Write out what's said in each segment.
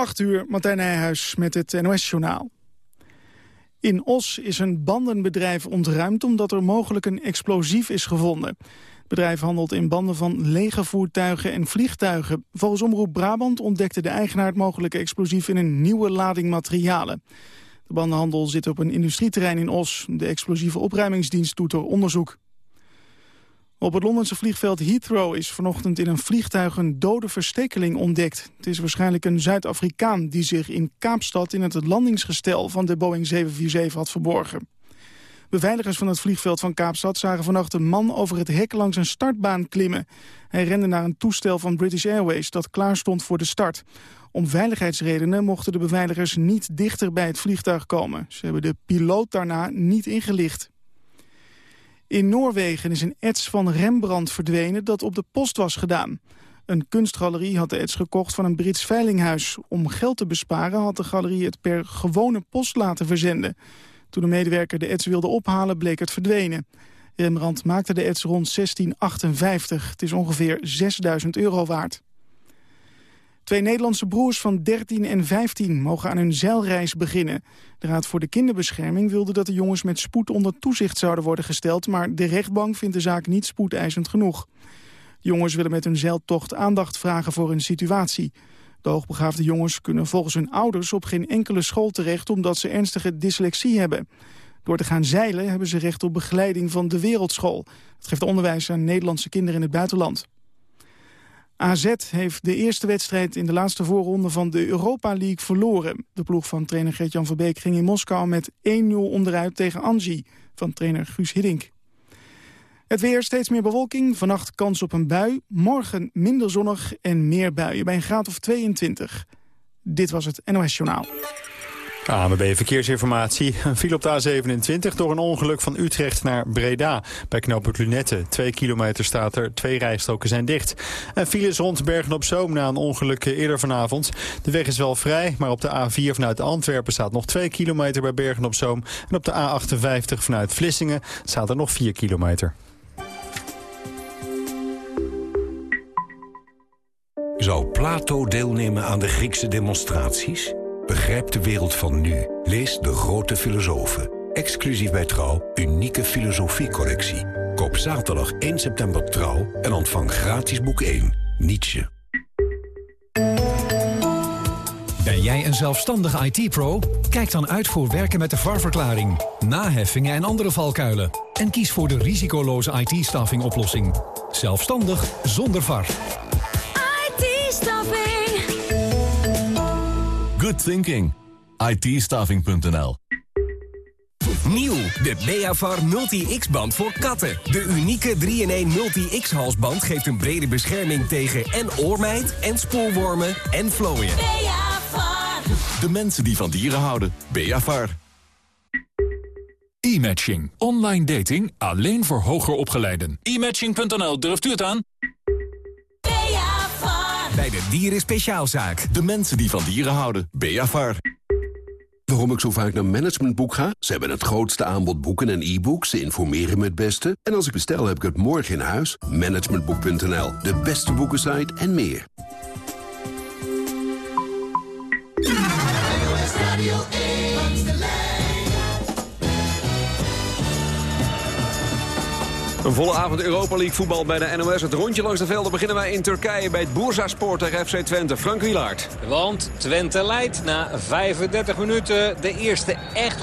8 uur, Martijn Nijhuis met het NOS-journaal. In Os is een bandenbedrijf ontruimd omdat er mogelijk een explosief is gevonden. Het bedrijf handelt in banden van lege voertuigen en vliegtuigen. Volgens Omroep Brabant ontdekte de eigenaar het mogelijke explosief in een nieuwe lading materialen. De bandenhandel zit op een industrieterrein in Os. De explosieve opruimingsdienst doet er onderzoek. Op het Londense vliegveld Heathrow is vanochtend in een vliegtuig een dode verstekeling ontdekt. Het is waarschijnlijk een Zuid-Afrikaan die zich in Kaapstad in het landingsgestel van de Boeing 747 had verborgen. Beveiligers van het vliegveld van Kaapstad zagen vannacht een man over het hek langs een startbaan klimmen. Hij rende naar een toestel van British Airways dat klaar stond voor de start. Om veiligheidsredenen mochten de beveiligers niet dichter bij het vliegtuig komen. Ze hebben de piloot daarna niet ingelicht. In Noorwegen is een ets van Rembrandt verdwenen dat op de post was gedaan. Een kunstgalerie had de ets gekocht van een Brits veilinghuis. Om geld te besparen had de galerie het per gewone post laten verzenden. Toen de medewerker de ets wilde ophalen bleek het verdwenen. Rembrandt maakte de ets rond 1658. Het is ongeveer 6000 euro waard. Twee Nederlandse broers van 13 en 15 mogen aan hun zeilreis beginnen. De Raad voor de Kinderbescherming wilde dat de jongens met spoed onder toezicht zouden worden gesteld... maar de rechtbank vindt de zaak niet spoedeisend genoeg. De jongens willen met hun zeiltocht aandacht vragen voor hun situatie. De hoogbegaafde jongens kunnen volgens hun ouders op geen enkele school terecht... omdat ze ernstige dyslexie hebben. Door te gaan zeilen hebben ze recht op begeleiding van de wereldschool. Het geeft onderwijs aan Nederlandse kinderen in het buitenland. AZ heeft de eerste wedstrijd in de laatste voorronde van de Europa League verloren. De ploeg van trainer Gert-Jan Verbeek ging in Moskou met 1-0 onderuit tegen Anji van trainer Guus Hiddink. Het weer, steeds meer bewolking, vannacht kans op een bui. Morgen minder zonnig en meer buien bij een graad of 22. Dit was het NOS Journaal. ANWB Verkeersinformatie. Een file op de A27 door een ongeluk van Utrecht naar Breda. Bij knooppunt Lunette. Twee kilometer staat er, twee rijstroken zijn dicht. En files rond Bergen-op-Zoom na een ongeluk eerder vanavond. De weg is wel vrij, maar op de A4 vanuit Antwerpen staat nog twee kilometer bij Bergen-op-Zoom. En op de A58 vanuit Vlissingen staat er nog vier kilometer. Zou Plato deelnemen aan de Griekse demonstraties? Begrijp de wereld van nu. Lees De Grote Filosofen. Exclusief bij Trouw, unieke filosofiecollectie. Koop zaterdag 1 september Trouw en ontvang gratis boek 1, Nietzsche. Ben jij een zelfstandige IT-pro? Kijk dan uit voor werken met de VAR-verklaring, naheffingen en andere valkuilen. En kies voor de risicoloze IT-staffing oplossing. Zelfstandig zonder VAR. IT-staffing. Good thinking. ITstaving.nl Nieuw, de Beavar Multi-X-band voor katten. De unieke 3-in-1 Multi-X halsband geeft een brede bescherming tegen en oormijt en spoorwormen en vlooien. Beavar. De mensen die van dieren houden. Beavar. E-matching. Online dating alleen voor hoger opgeleiden. E-matching.nl, durft u het aan? De Dieren Speciaalzaak. De mensen die van dieren houden. Beavar. Waarom ik zo vaak naar Managementboek ga? Ze hebben het grootste aanbod boeken en e-books. Ze informeren me het beste. En als ik bestel, heb ik het morgen in huis. Managementboek.nl, de beste boekensite en meer. Een volle avond Europa League voetbal bij de NOS. Het rondje langs de velden beginnen wij in Turkije bij het Bursaspor tegen FC Twente. Frank Wielaert. Want Twente leidt na 35 minuten. De eerste echt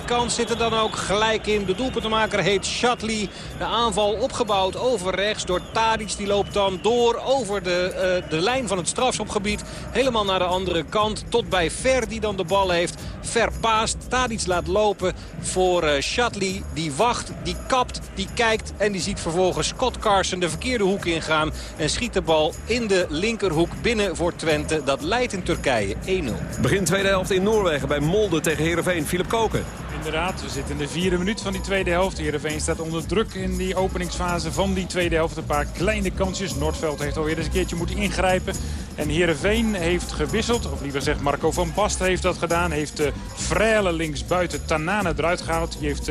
100% kans zit er dan ook gelijk in. De doelpuntenmaker heet Shatley. De aanval opgebouwd over rechts door Tadic. Die loopt dan door over de, eh, de lijn van het strafschopgebied. Helemaal naar de andere kant. Tot bij Ver die dan de bal heeft. Ver paast. Tadic laat lopen voor uh. Die wacht, die kapt, die kijkt. En die ziet vervolgens Scott Carson de verkeerde hoek ingaan. En schiet de bal in de linkerhoek binnen voor Twente. Dat leidt in Turkije 1-0. Begin tweede helft in Noorwegen bij Molde tegen Heerenveen. Philip Koken. Inderdaad, we zitten in de vierde minuut van die tweede helft. Heerenveen staat onder druk in die openingsfase van die tweede helft. Een paar kleine kansjes. Noordveld heeft alweer eens een keertje moeten ingrijpen. En Heerenveen heeft gewisseld, of liever gezegd Marco van Basten heeft dat gedaan. Heeft de Freile linksbuiten Tanane eruit gehaald. Die heeft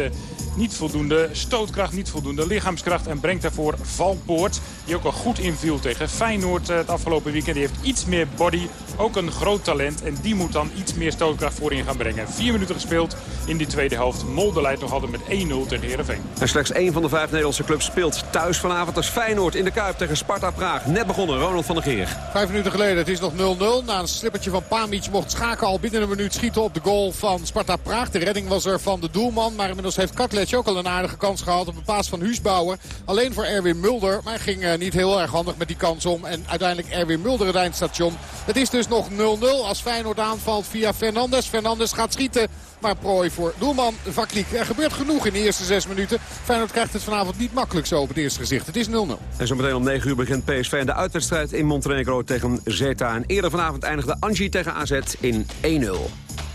niet voldoende stootkracht, niet voldoende lichaamskracht. En brengt daarvoor Valpoort, die ook al goed inviel tegen Feyenoord het afgelopen weekend. Die heeft iets meer body, ook een groot talent. En die moet dan iets meer stootkracht voorin gaan brengen. Vier minuten gespeeld in die tweede helft. Molde leidt nog altijd met 1-0 tegen Heerenveen. En slechts één van de vijf Nederlandse clubs speelt thuis vanavond. Dat is Feyenoord in de Kuip tegen Sparta Praag. Net begonnen, Ronald van der Geer. Vijf minuten geleden, het is nog 0-0. Na een slippertje van Pamic mocht Schaken al binnen een minuut schieten op de goal van Sparta Praag. De redding was er van de doelman. Maar inmiddels heeft Katlec ook al een aardige kans gehad op een paas van Huusbouwer. Alleen voor Erwin Mulder. Maar hij ging uh, niet heel erg handig met die kans om. En uiteindelijk Erwin Mulder het eindstation. Het is dus nog 0-0 als Feyenoord aanvalt via Fernandes. Fernandes gaat schieten. Maar prooi voor doelman Vakliek. Er gebeurt genoeg in de eerste zes minuten. Feyenoord krijgt het vanavond niet makkelijk zo op het eerste gezicht. Het is 0-0. En zometeen om 9 uur begint PSV in de uitwedstrijd in Montenegro tegen Zeta. En eerder vanavond eindigde Angie tegen AZ in 1-0.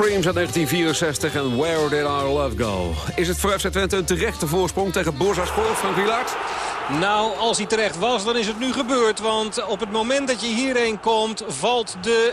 Supremes uit 1964 en Where Did Our Love Go? Is het voor FC Twente een terechte voorsprong tegen Bursaspor, Frank Wielaert? Nou, als hij terecht was, dan is het nu gebeurd. Want op het moment dat je hierheen komt, valt de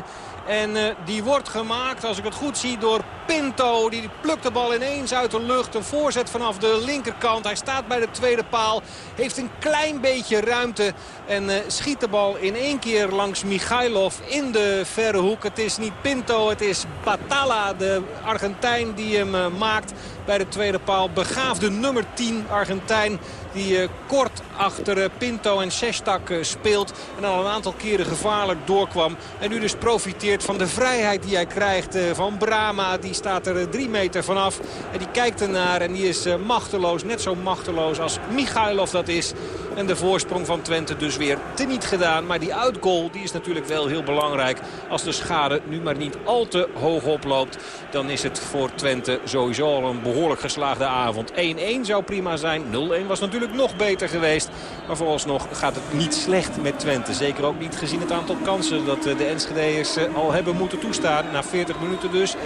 1-1. En uh, die wordt gemaakt, als ik het goed zie, door Pinto. Die plukt de bal ineens uit de lucht. Een voorzet vanaf de linkerkant. Hij staat bij de tweede paal. Heeft een klein beetje ruimte. En uh, schiet de bal in één keer langs Michailov in de verre hoek. Het is niet Pinto, het is Batala, de Argentijn die hem uh, maakt bij de tweede paal. Begaafde nummer 10 Argentijn die uh, kort achter Pinto en Sestak speelt. En al een aantal keren gevaarlijk doorkwam. En nu dus profiteert van de vrijheid die hij krijgt van Brama. Die staat er drie meter vanaf. En die kijkt ernaar en die is machteloos. Net zo machteloos als Michailov dat is. En de voorsprong van Twente dus weer teniet gedaan. Maar die uitgoal die is natuurlijk wel heel belangrijk. Als de schade nu maar niet al te hoog oploopt. Dan is het voor Twente sowieso al een behoorlijk geslaagde avond. 1-1 zou prima zijn. 0-1 was natuurlijk nog beter geweest. Maar vooralsnog gaat het niet slecht met Twente. Zeker ook niet gezien het aantal kansen dat de Enschede'ers al hebben moeten toestaan. Na 40 minuten dus 1-1.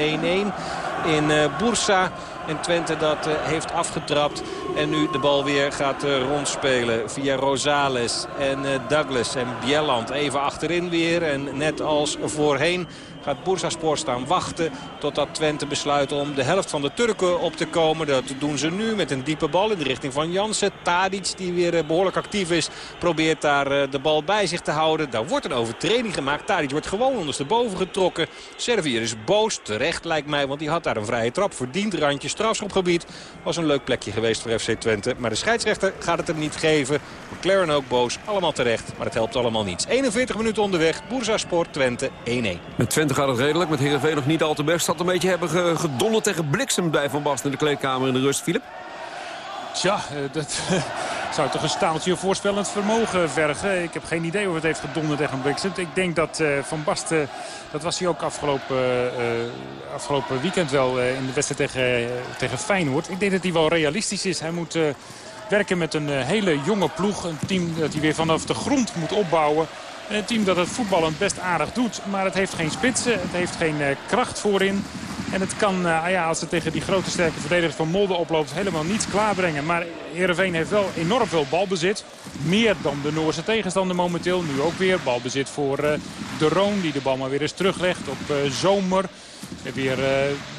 In Bursa. En Twente dat heeft afgetrapt. En nu de bal weer gaat rondspelen via Rosales en Douglas en Bjelland. Even achterin weer. En net als voorheen gaat Bursaspor staan wachten totdat Twente besluit om de helft van de Turken op te komen. Dat doen ze nu met een diepe bal in de richting van Jansen. Tadic die weer eh, behoorlijk actief is probeert daar eh, de bal bij zich te houden. Daar wordt een overtreding gemaakt. Tadic wordt gewoon ondersteboven getrokken. Servier is boos, terecht lijkt mij, want die had daar een vrije trap verdiend. Randje strafschopgebied was een leuk plekje geweest voor FC Twente. Maar de scheidsrechter gaat het er niet geven. McLaren ook boos, allemaal terecht. Maar het helpt allemaal niets. 41 minuten onderweg, Sport Twente 1-1. Met Twente gaat het redelijk. Met Heerenveen nog niet al te best. Had een beetje hebben gedonderd tegen bliksem bij Van Basten in de kleedkamer in de rust, Filip. Tja, eh, dat zou toch een staaltje voorspellend vermogen vergen. Ik heb geen idee of het heeft gedonderd tegen bliksem. Ik denk dat eh, Van Basten, dat was hij ook afgelopen, uh, afgelopen weekend wel in de wedstrijd tegen, tegen Feyenoord. Ik denk dat hij wel realistisch is. Hij moet werken met een hele jonge ploeg. Een team dat hij weer vanaf de grond moet opbouwen. Een team dat het voetballen best aardig doet. Maar het heeft geen spitsen. Het heeft geen eh, kracht voorin. En het kan, uh, ja, als het tegen die grote sterke verdedigers van Molde oploopt, helemaal niets klaarbrengen. Maar Heerenveen heeft wel enorm veel balbezit. Meer dan de Noorse tegenstander momenteel. Nu ook weer balbezit voor uh, De Roon, die de bal maar weer eens teruglegt op Zomer. En weer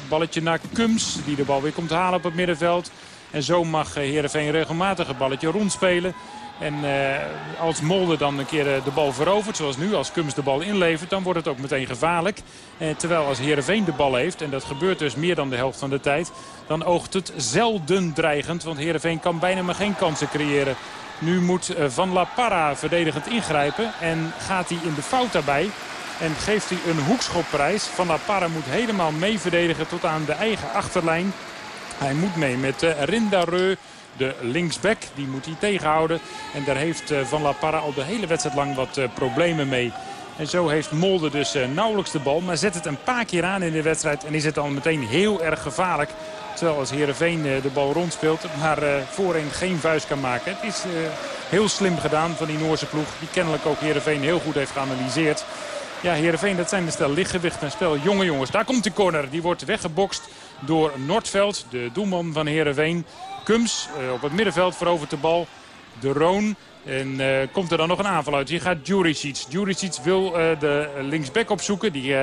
balletje naar Kums, die de bal weer komt halen op het middenveld. En zo mag Heerenveen regelmatig een balletje rondspelen. En uh, als Molde dan een keer de bal verovert, zoals nu, als Kums de bal inlevert... dan wordt het ook meteen gevaarlijk. Uh, terwijl als Heerenveen de bal heeft, en dat gebeurt dus meer dan de helft van de tijd... dan oogt het zelden dreigend, want Heerenveen kan bijna maar geen kansen creëren. Nu moet uh, Van La Parra verdedigend ingrijpen en gaat hij in de fout daarbij... En geeft hij een hoekschopprijs. Van La Parra moet helemaal mee verdedigen tot aan de eigen achterlijn. Hij moet mee met uh, Rindareu, de linksback. Die moet hij tegenhouden. En daar heeft eh, Van La Parra al de hele wedstrijd lang wat eh, problemen mee. En zo heeft Molde dus eh, nauwelijks de bal. Maar zet het een paar keer aan in de wedstrijd. En is het dan meteen heel erg gevaarlijk. Terwijl als Heerenveen de bal rondspeelt. Maar voorin geen vuist kan maken. Het is heel slim gedaan van die Noorse ploeg. Die kennelijk ook Heerenveen heel goed heeft geanalyseerd. Ja, Heerenveen, dat zijn de stel lichtgewicht en spel jonge jongens. Daar komt de corner. Die wordt weggebokst door Noordveld, de doelman van Heerenveen. Kums uh, op het middenveld verovert de bal. De Roon. En uh, komt er dan nog een aanval uit. Hier gaat Juricic. Juricic wil uh, de linksback opzoeken. Die,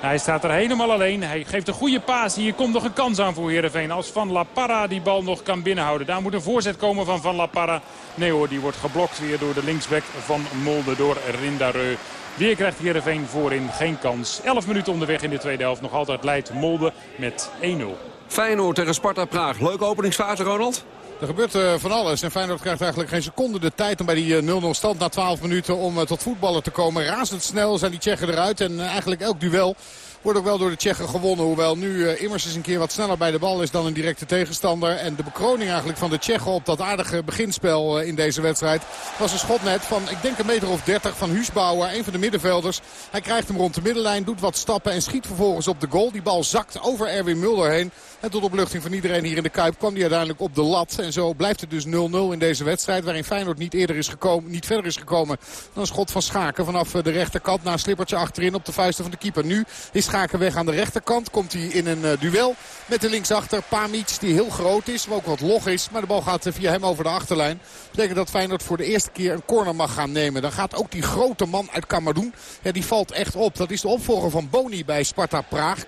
hij staat er helemaal alleen. Hij geeft een goede paas. Hier komt nog een kans aan voor Heerenveen. Als Van La Parra die bal nog kan binnenhouden. Daar moet een voorzet komen van Van La Parra. Nee hoor, die wordt geblokt weer door de linksback van Molde. Door Rindareu. Weer krijgt Heerenveen voorin geen kans. 11 minuten onderweg in de tweede helft. Nog altijd leidt Molde met 1-0. Feyenoord tegen Sparta Praag. Leuke openingsfase, Ronald? Er gebeurt uh, van alles. En Feyenoord krijgt eigenlijk geen seconde de tijd om bij die 0-0 uh, stand na 12 minuten om uh, tot voetballen te komen. Razendsnel zijn die Tsjechen eruit. En eigenlijk elk duel Wordt ook wel door de Tsjechen gewonnen. Hoewel nu Immers eens een keer wat sneller bij de bal is dan een directe tegenstander. En de bekroning eigenlijk van de Tsjechen op dat aardige beginspel in deze wedstrijd. Was een schot net van, ik denk een meter of 30 van Huusbouwer. Een van de middenvelders. Hij krijgt hem rond de middenlijn, doet wat stappen en schiet vervolgens op de goal. Die bal zakt over Erwin Mulder heen. En tot opluchting van iedereen hier in de Kuip kwam hij uiteindelijk op de lat. En zo blijft het dus 0-0 in deze wedstrijd. Waarin Feyenoord niet, eerder is gekomen, niet verder is gekomen dan schot van Schaken. Vanaf de rechterkant na een slippertje achterin op de vuisten van de keeper. Nu is Schaken weg aan de rechterkant. Komt hij in een uh, duel met de linksachter Pamic die heel groot is. Maar ook wat log is. Maar de bal gaat via hem over de achterlijn. Dat betekent dat Feyenoord voor de eerste keer een corner mag gaan nemen. Dan gaat ook die grote man uit Kamerdoen. Ja, die valt echt op. Dat is de opvolger van Boni bij Sparta Praag.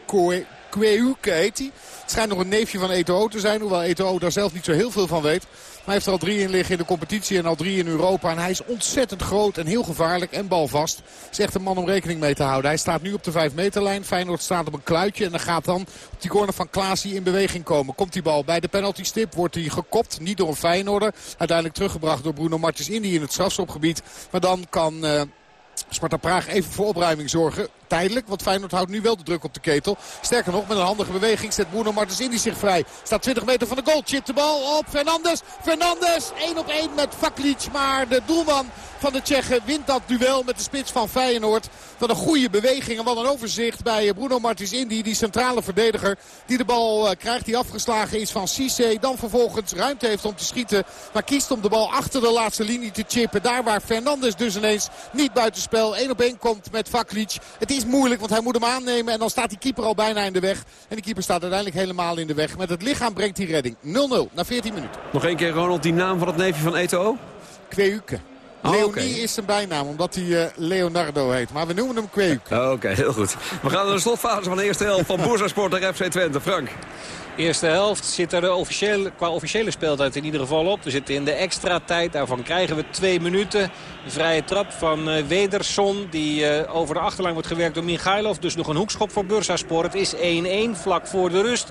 Kweuke heet hij. Het schijnt nog een neefje van Eto'o te zijn. Hoewel Eto'o daar zelf niet zo heel veel van weet. Maar hij heeft er al drie in liggen in de competitie en al drie in Europa. En hij is ontzettend groot en heel gevaarlijk en balvast. Is echt een man om rekening mee te houden. Hij staat nu op de 5 meterlijn. Feyenoord staat op een kluitje. En dan gaat dan op die corner van Klaasie in beweging komen. Komt die bal bij de penalty stip. Wordt hij gekopt. Niet door een Feyenoorder. Uiteindelijk teruggebracht door Bruno Martens Indy in het strafschopgebied. Maar dan kan... Uh, Sparta Praag even voor opruiming zorgen tijdelijk. Want Feyenoord houdt nu wel de druk op de ketel. Sterker nog, met een handige beweging zet Bruno Martens Indy zich vrij. Staat 20 meter van de goal. Chip de bal op Fernandes. Fernandes 1 op 1 met Vaklic. Maar de doelman van de Tsjechen wint dat duel met de spits van Feyenoord. Wat een goede beweging en wat een overzicht bij Bruno Martins Indy. Die centrale verdediger die de bal uh, krijgt. Die afgeslagen is van Cisse. Dan vervolgens ruimte heeft om te schieten. Maar kiest om de bal achter de laatste linie te chippen. Daar waar Fernandes dus ineens niet buitenspel 1 op 1 komt met Vaklic. Het is is moeilijk, want hij moet hem aannemen. En dan staat die keeper al bijna in de weg. En die keeper staat uiteindelijk helemaal in de weg. Met het lichaam brengt hij redding. 0-0 na 14 minuten. Nog één keer Ronald, die naam van het neefje van Eto'o? Kweuke. Oh, Leonie oké. is zijn bijnaam, omdat hij uh, Leonardo heet. Maar we noemen hem Kweuke. Oké, okay, heel goed. We gaan naar de slotfase van de eerste helft van Boerzasport tegen FC Twente. Frank. Eerste helft zit er de officiële, qua officiële speeltijd in ieder geval op. We zitten in de extra tijd. Daarvan krijgen we twee minuten. De vrije trap van uh, Wederson. Die uh, over de achterlijn wordt gewerkt door Michailov. Dus nog een hoekschop voor Bursaspor. Het is 1-1 vlak voor de rust.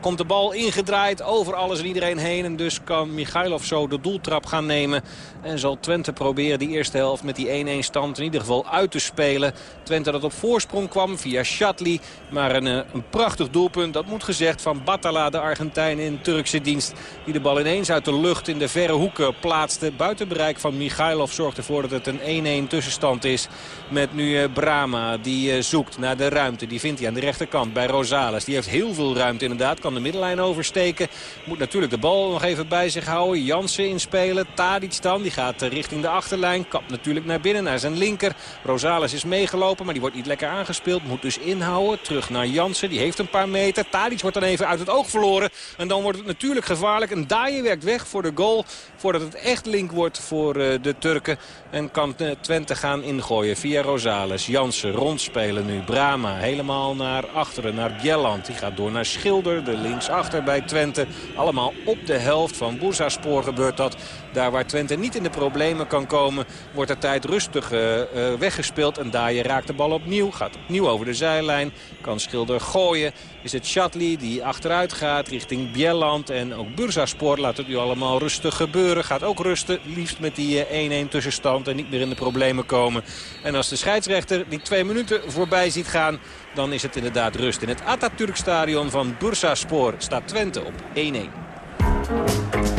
Komt de bal ingedraaid over alles en iedereen heen. En dus kan Michailov zo de doeltrap gaan nemen. En zal Twente proberen die eerste helft met die 1-1 stand in ieder geval uit te spelen. Twente dat op voorsprong kwam via Shatli. Maar een, een prachtig doelpunt, dat moet gezegd, van Batala, de Argentijn in Turkse dienst. Die de bal ineens uit de lucht in de verre hoeken plaatste. Buiten bereik van Michailov zorgt ervoor dat het een 1-1 tussenstand is. Met nu uh, Brama, die uh, zoekt naar de ruimte. Die vindt hij aan de rechterkant bij Rosales. Die heeft heel veel ruimte inderdaad. Kan de middenlijn oversteken. Moet natuurlijk de bal nog even bij zich houden. Jansen inspelen. Tadic dan. Die gaat richting de achterlijn. Kapt natuurlijk naar binnen, naar zijn linker. Rosales is meegelopen, maar die wordt niet lekker aangespeeld. Moet dus inhouden. Terug naar Jansen. Die heeft een paar meter. Tadic wordt dan even uit het oog verloren. En dan wordt het natuurlijk gevaarlijk. Een Daaien werkt weg voor de goal. Voordat het echt link wordt voor uh, de Turken. En kan uh, Twente gaan ingooien via Rosales. Jansen rondspelen nu. Brama helemaal naar achteren. Naar Bjelland. Die gaat door naar Schilder. De linksachter bij Twente. Allemaal op de helft van Boerzaaspoor gebeurt dat. Daar waar Twente niet in de problemen kan komen, wordt de tijd rustig uh, uh, weggespeeld. En Daaien raakt de bal opnieuw. Gaat opnieuw over de zijlijn. Kan Schilder gooien. Is het Chatli die achteruit gaat richting Bjelland. En ook Bursaspor laat het nu allemaal rustig gebeuren. Gaat ook rusten. Liefst met die 1-1 uh, tussenstand. En niet meer in de problemen komen. En als de scheidsrechter die twee minuten voorbij ziet gaan. Dan is het inderdaad rust. In het Atatürk-stadion van Bursaspor staat Twente op 1-1.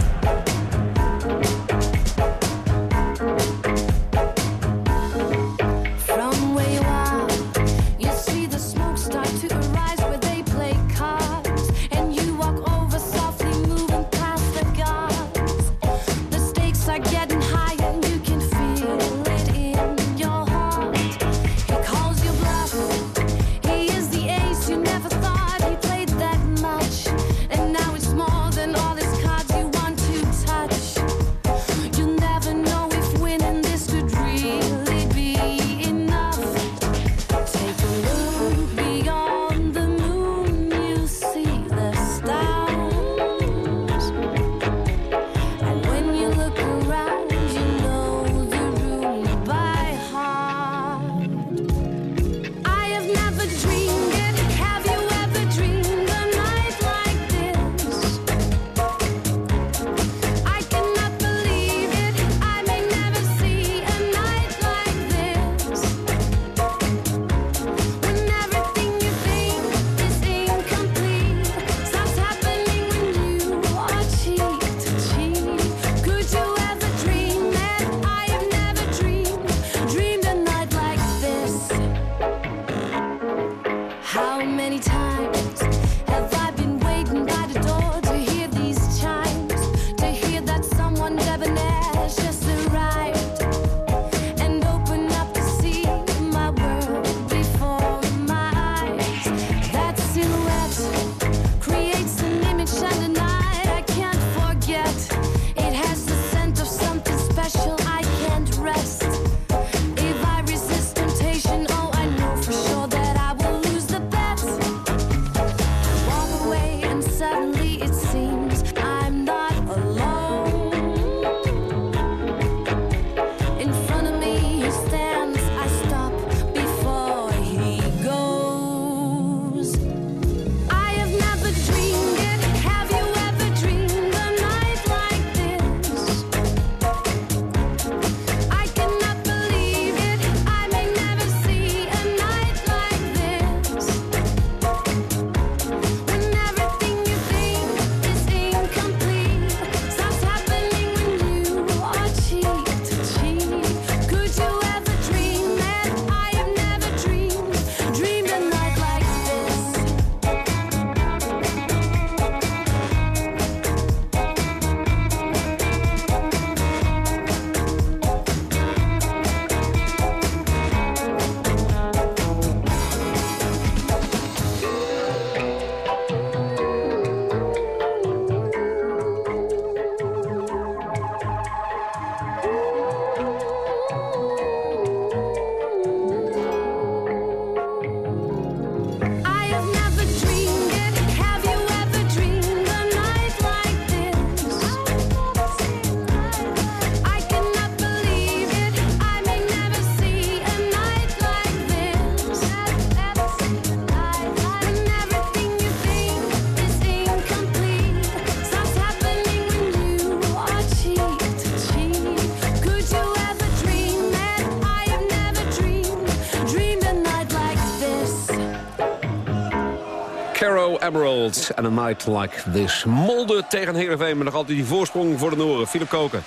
Emerald and a night like this. Molde tegen Heerenveen, maar nog altijd die voorsprong voor de Noren. Philip Koken.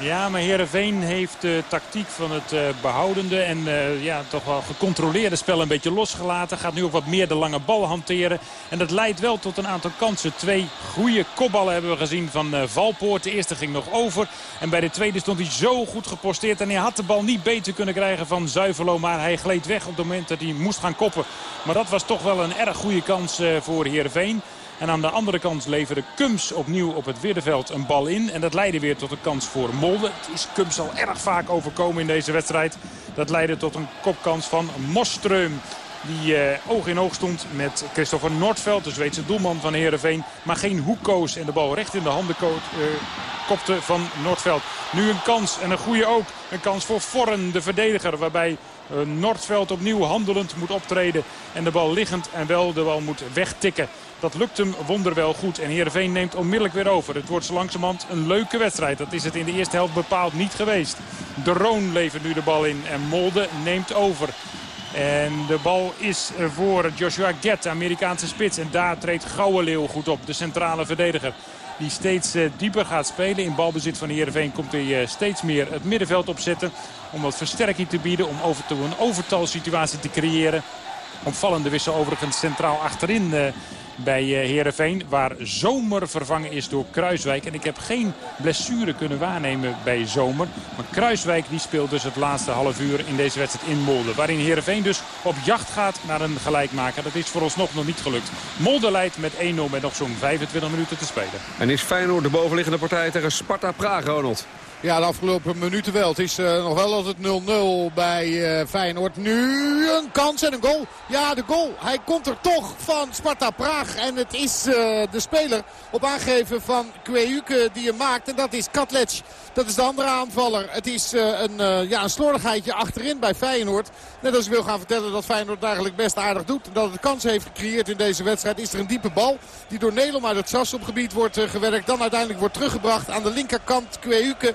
Ja, maar Heerenveen heeft de tactiek van het uh, behoudende en uh, ja, toch wel gecontroleerde spel een beetje losgelaten. Gaat nu ook wat meer de lange bal hanteren. En dat leidt wel tot een aantal kansen. Twee goede kopballen hebben we gezien van uh, Valpoort. De eerste ging nog over. En bij de tweede stond hij zo goed geposteerd. En hij had de bal niet beter kunnen krijgen van Zuiverlo. Maar hij gleed weg op het moment dat hij moest gaan koppen. Maar dat was toch wel een erg goede kans voor Heerenveen. En aan de andere kant leverde Kums opnieuw op het Widdeveld een bal in. En dat leidde weer tot een kans voor Molde. Het is Kums al erg vaak overkomen in deze wedstrijd. Dat leidde tot een kopkans van Mostreum. Die uh, oog in oog stond met Christopher Noordveld, de Zweedse doelman van Heerenveen. Maar geen hoek koos en de bal recht in de handen uh, kopte van Noordveld. Nu een kans en een goede ook. Een kans voor Forren, de verdediger. Waarbij uh, Noordveld opnieuw handelend moet optreden. En de bal liggend en wel de bal moet wegtikken. Dat lukt hem wonderwel goed. En Heerenveen neemt onmiddellijk weer over. Het wordt zo langzamerhand een leuke wedstrijd. Dat is het in de eerste helft bepaald niet geweest. De Roon levert nu de bal in en Molde neemt over. En de bal is voor Joshua Gett, Amerikaanse spits. En daar treedt Gouwenleeuw goed op, de centrale verdediger. Die steeds dieper gaat spelen. In balbezit van Heerenveen komt hij steeds meer het middenveld opzetten. Om wat versterking te bieden, om over een overtalsituatie te creëren. Opvallende wissel overigens centraal achterin bij Heerenveen. Waar Zomer vervangen is door Kruiswijk. En ik heb geen blessure kunnen waarnemen bij Zomer. Maar Kruiswijk die speelt dus het laatste half uur in deze wedstrijd in Molde. Waarin Heerenveen dus op jacht gaat naar een gelijkmaker. Dat is vooralsnog nog niet gelukt. Molde leidt met 1-0 met nog zo'n 25 minuten te spelen. En is Feyenoord de bovenliggende partij tegen Sparta Praag, Ronald? Ja, de afgelopen minuten wel. Het is uh, nog wel altijd 0-0 bij uh, Feyenoord. Nu een kans en een goal. Ja, de goal. Hij komt er toch van Sparta Praag. En het is uh, de speler op aangeven van Kweuke die hem maakt. En dat is Katlec. Dat is de andere aanvaller. Het is een, ja, een slordigheidje achterin bij Feyenoord. Net als ik wil gaan vertellen dat Feyenoord eigenlijk best aardig doet. Dat het kans heeft gecreëerd in deze wedstrijd. Is er een diepe bal die door Nelom uit het strafschopgebied wordt gewerkt. Dan uiteindelijk wordt teruggebracht aan de linkerkant. Kweuke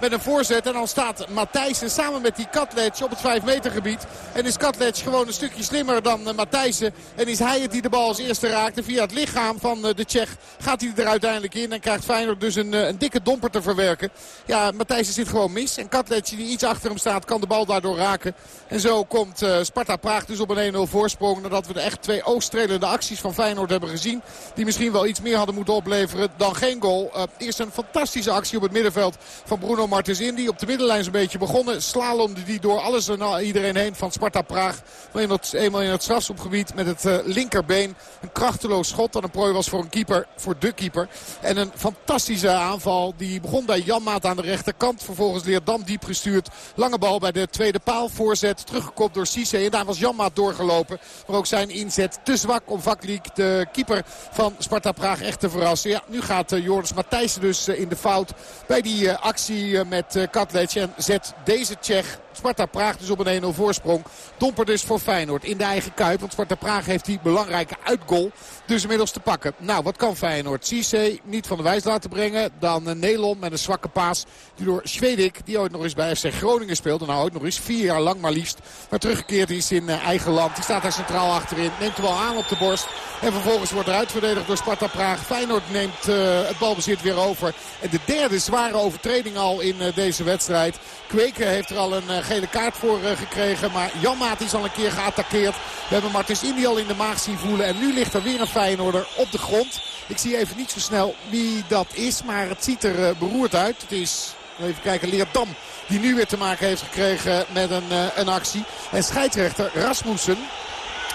met een voorzet. En dan staat Matthijssen samen met die Katlec op het 5 meter gebied. En is Katlec gewoon een stukje slimmer dan uh, Matthijssen. En is hij het die de bal als eerste raakt. En via het lichaam van uh, de Tsjech gaat hij er uiteindelijk in. En krijgt Feyenoord dus een, uh, een dikke domper te verwerken. Ja, Matthijssen zit gewoon mis. En Katlec die iets achter hem staat kan de bal daardoor raken. En zo komt Sparta Praag dus op een 1-0 voorsprong. Nadat we de echt twee oogstrelende acties van Feyenoord hebben gezien. Die misschien wel iets meer hadden moeten opleveren dan geen goal. eerst een fantastische actie op het middenveld van Bruno Martens Indy. Op de middenlijn een beetje begonnen. Slalomde die door alles en iedereen heen van Sparta Praag. Maar eenmaal in het strafschopgebied met het uh, linkerbeen. Een krachteloos schot dat een prooi was voor een keeper. Voor de keeper. En een fantastische aanval. Die begon bij Janmaat aan de rechterkant. Vervolgens Leerdam diep gestuurd. Lange bal bij de tweede paal. Voorzet teruggekopt door Cisse. En daar was Janmaat doorgelopen. Maar ook zijn inzet te zwak om Vakliek, de keeper van Sparta Praag, echt te verrassen. Ja, nu gaat uh, Joris Matthijssen dus uh, in de fout bij die actie met uh, Katlec. En zet deze Tsjech Sparta Praag dus op een 1-0 voorsprong. Domper dus voor Feyenoord in de eigen kuip. Want Sparta Praag heeft die belangrijke uitgoal dus inmiddels te pakken. Nou, wat kan Feyenoord? Cisse niet van de wijs laten brengen. Dan uh, Nelon met een zwakke paas. Die door Schwedik, die ooit nog eens bij FC Groningen speelde. Nou, ooit nog eens vier jaar lang maar liefst. Maar teruggekeerd is in uh, eigen land. Die staat daar centraal achterin. Neemt de bal aan op de borst. En vervolgens wordt er uitverdedigd door Sparta Praag. Feyenoord neemt uh, het balbezit weer over. En de derde zware overtreding al in deze wedstrijd. Kweken heeft er al een gele kaart voor gekregen. Maar Janmaat is al een keer geattaqueerd. We hebben Martens Indy al in de maag zien voelen. En nu ligt er weer een Feyenoorder op de grond. Ik zie even niet zo snel wie dat is. Maar het ziet er beroerd uit. Het is, even kijken, Leerdam. Die nu weer te maken heeft gekregen met een, een actie. En scheidsrechter Rasmussen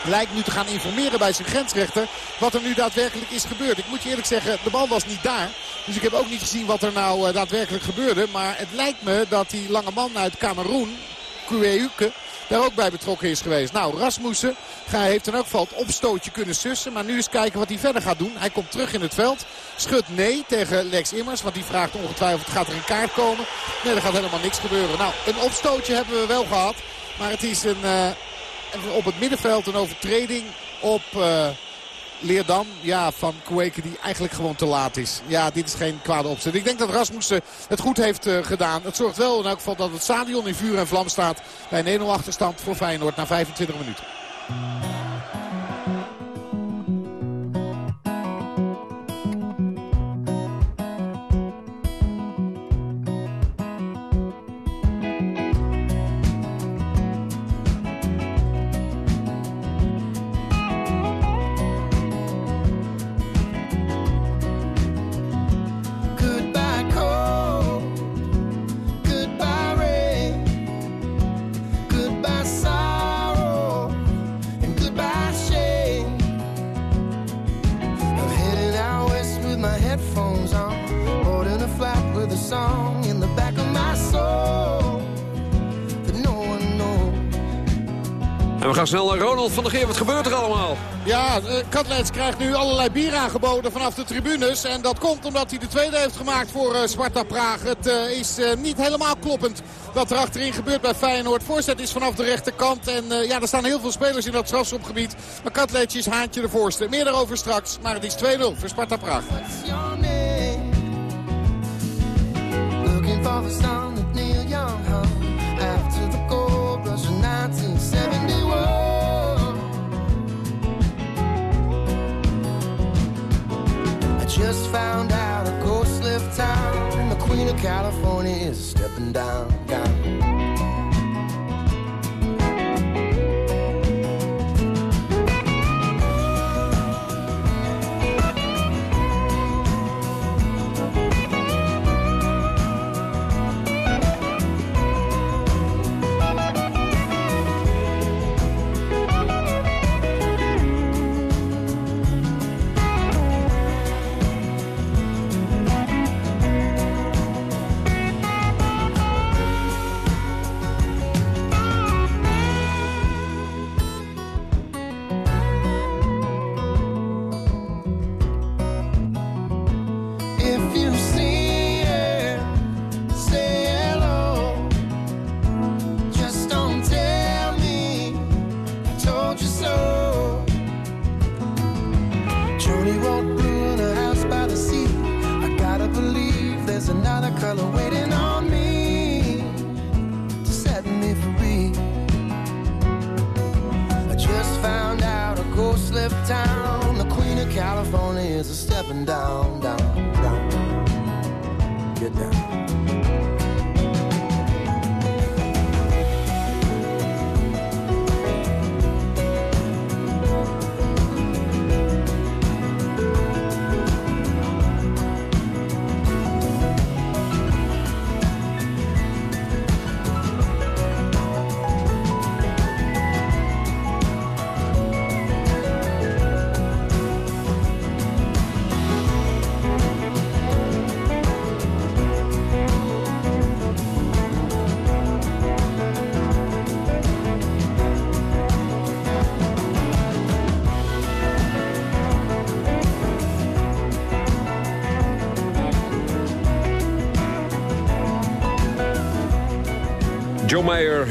lijkt nu te gaan informeren bij zijn grensrechter wat er nu daadwerkelijk is gebeurd. Ik moet je eerlijk zeggen, de bal was niet daar. Dus ik heb ook niet gezien wat er nou uh, daadwerkelijk gebeurde. Maar het lijkt me dat die lange man uit Cameroen, Kueuke, daar ook bij betrokken is geweest. Nou, Rasmussen heeft in elk geval het opstootje kunnen sussen. Maar nu eens kijken wat hij verder gaat doen. Hij komt terug in het veld. Schudt nee tegen Lex Immers. Want die vraagt ongetwijfeld gaat er een kaart komen. Nee, er gaat helemaal niks gebeuren. Nou, een opstootje hebben we wel gehad. Maar het is een... Uh, op het middenveld een overtreding op uh, Leerdam. Ja, van Kweken die eigenlijk gewoon te laat is. Ja, dit is geen kwade opzet. Ik denk dat Rasmussen het goed heeft uh, gedaan. Het zorgt wel in elk geval dat het stadion in vuur en vlam staat. Bij een 1-0 achterstand voor Feyenoord na 25 minuten. Gaan snel naar Ronald van der Geer. Wat gebeurt er allemaal? Ja, Katlets krijgt nu allerlei bier aangeboden vanaf de tribunes. En dat komt omdat hij de tweede heeft gemaakt voor Sparta Praag. Het is niet helemaal kloppend wat er achterin gebeurt bij Feyenoord. Voorzet is vanaf de rechterkant. En ja, er staan heel veel spelers in dat strafschopgebied. Maar Katlets is haantje de voorste. Meer daarover straks. Maar het is 2-0 voor Sparta Praag. Looking for the song just found out a ghost left town and the Queen of California is stepping down, down.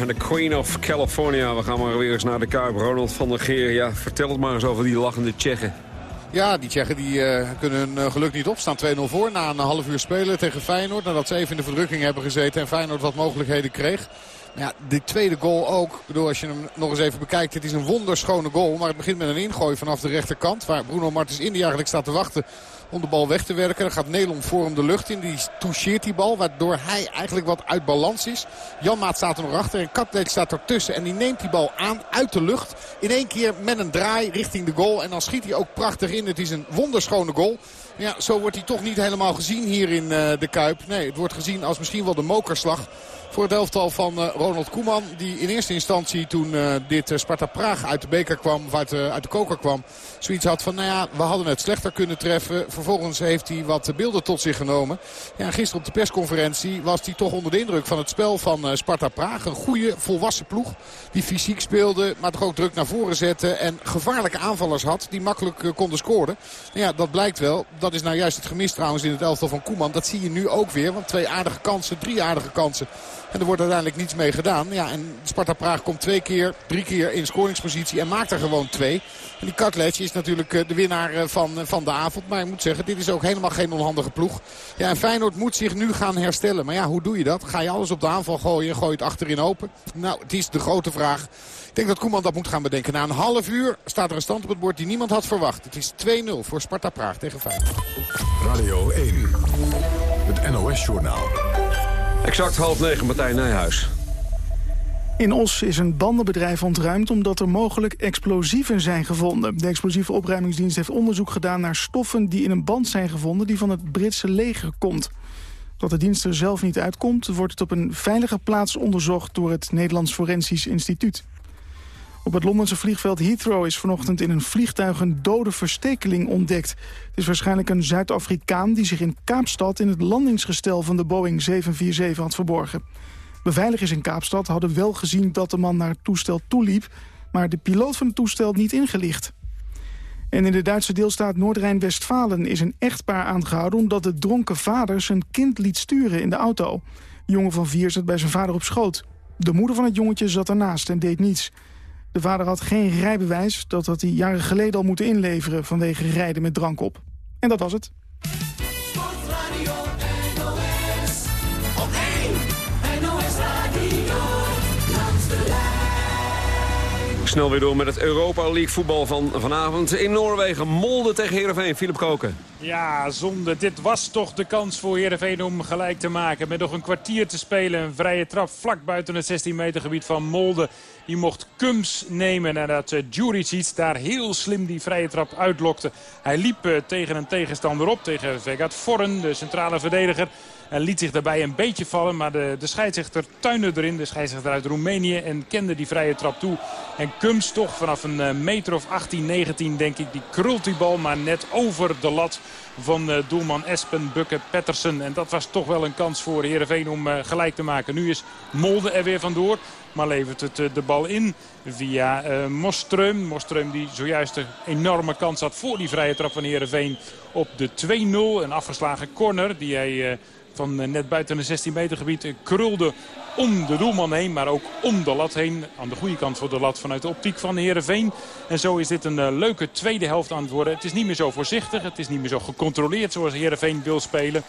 De Queen of California. We gaan maar weer eens naar de Kuip. Ronald van der Geer, ja, vertel het maar eens over die lachende Tsjechen. Ja, die Tsjechen die, uh, kunnen hun eh, geluk niet opstaan. 2-0 voor na een half uur spelen tegen Feyenoord. Nadat ze even in de verdrukking hebben gezeten en Feyenoord wat mogelijkheden kreeg. Ja, de tweede goal ook. Als je hem nog eens even bekijkt. Het is een wonderschone goal. Maar het begint met een ingooi vanaf de rechterkant. Waar Bruno Martens Indy eigenlijk staat te wachten om de bal weg te werken. Dan gaat Nelon voor hem de lucht in. Die toucheert die bal. Waardoor hij eigenlijk wat uit balans is. Janmaat staat er nog achter. En Katleed staat ertussen. En die neemt die bal aan uit de lucht. In één keer met een draai richting de goal. En dan schiet hij ook prachtig in. Het is een wonderschone goal. Ja, zo wordt hij toch niet helemaal gezien hier in uh, de Kuip. Nee, het wordt gezien als misschien wel de mokerslag voor het elftal van uh, Ronald Koeman. Die in eerste instantie toen uh, dit uh, Sparta Praag uit de beker kwam, of uit, uit de koker kwam, zoiets had van, nou ja, we hadden het slechter kunnen treffen. Vervolgens heeft hij wat beelden tot zich genomen. Ja, gisteren op de persconferentie was hij toch onder de indruk van het spel van Sparta Praag. Een goede, volwassen ploeg die fysiek speelde, maar toch ook druk naar voren zette. En gevaarlijke aanvallers had die makkelijk konden scoren. ja, dat blijkt wel. Dat is nou juist het gemis trouwens in het elftal van Koeman. Dat zie je nu ook weer, want twee aardige kansen, drie aardige kansen en er wordt uiteindelijk niets mee gedaan. Ja, en Sparta Praag komt twee keer, drie keer in scoringspositie en maakt er gewoon twee. En die Katlec is natuurlijk eh, de winnaar eh, van, eh, van de avond. Maar ik moet zeggen, dit is ook helemaal geen onhandige ploeg. Ja, en Feyenoord moet zich nu gaan herstellen. Maar ja, hoe doe je dat? Ga je alles op de aanval gooien en gooi je het achterin open? Nou, het is de grote vraag. Ik denk dat Koeman dat moet gaan bedenken. Na een half uur staat er een stand op het bord die niemand had verwacht. Het is 2-0 voor Sparta Praag tegen Feyenoord. Radio 1, het NOS-journaal. Exact half negen, Martijn Nijhuis. In Os is een bandenbedrijf ontruimd omdat er mogelijk explosieven zijn gevonden. De explosieve opruimingsdienst heeft onderzoek gedaan naar stoffen die in een band zijn gevonden die van het Britse leger komt. Dat de dienst er zelf niet uitkomt, wordt het op een veilige plaats onderzocht door het Nederlands Forensisch Instituut. Op het Londense vliegveld Heathrow is vanochtend in een vliegtuig een dode verstekeling ontdekt. Het is waarschijnlijk een Zuid-Afrikaan die zich in Kaapstad in het landingsgestel van de Boeing 747 had verborgen. Beveiligers in Kaapstad hadden wel gezien dat de man naar het toestel toeliep, maar de piloot van het toestel niet ingelicht. En in de Duitse deelstaat Noord-Rijn-Westfalen is een echtpaar aangehouden... omdat de dronken vader zijn kind liet sturen in de auto. De jongen van vier zat bij zijn vader op schoot. De moeder van het jongetje zat ernaast en deed niets. De vader had geen rijbewijs, dat had hij jaren geleden al moeten inleveren... vanwege rijden met drank op. En dat was het. Snel weer door met het Europa League voetbal van vanavond. In Noorwegen, Molde tegen Heerenveen. Philip Koken. Ja, zonde. Dit was toch de kans voor Heerenveen om gelijk te maken. Met nog een kwartier te spelen. Een vrije trap vlak buiten het 16 meter gebied van Molde. Die mocht Kums nemen nadat uh, daar heel slim die vrije trap uitlokte. Hij liep uh, tegen een tegenstander op, tegen Vegat Forren, de centrale verdediger. En liet zich daarbij een beetje vallen. Maar de, de scheidsrechter tuinde erin. De scheidsrechter uit Roemenië. En kende die vrije trap toe. En Kums toch vanaf een eh, meter of 18, 19 denk ik. Die krult die bal maar net over de lat van uh, doelman Espen Bukke Pettersen. En dat was toch wel een kans voor Heerenveen om uh, gelijk te maken. Nu is Molde er weer vandoor. Maar levert het uh, de bal in via Moström. Moström die zojuist een enorme kans had voor die vrije trap van Heerenveen op de 2-0. Een afgeslagen corner die hij van eh, net buiten het 16 meter gebied eh, krulde om de doelman heen. Maar ook om de lat heen. Aan de goede kant voor de lat vanuit de optiek van Heerenveen. En zo is dit een uh, leuke tweede helft aan het worden. Het is niet meer zo voorzichtig. Het is niet meer zo gecontroleerd zoals Heerenveen wil spelen.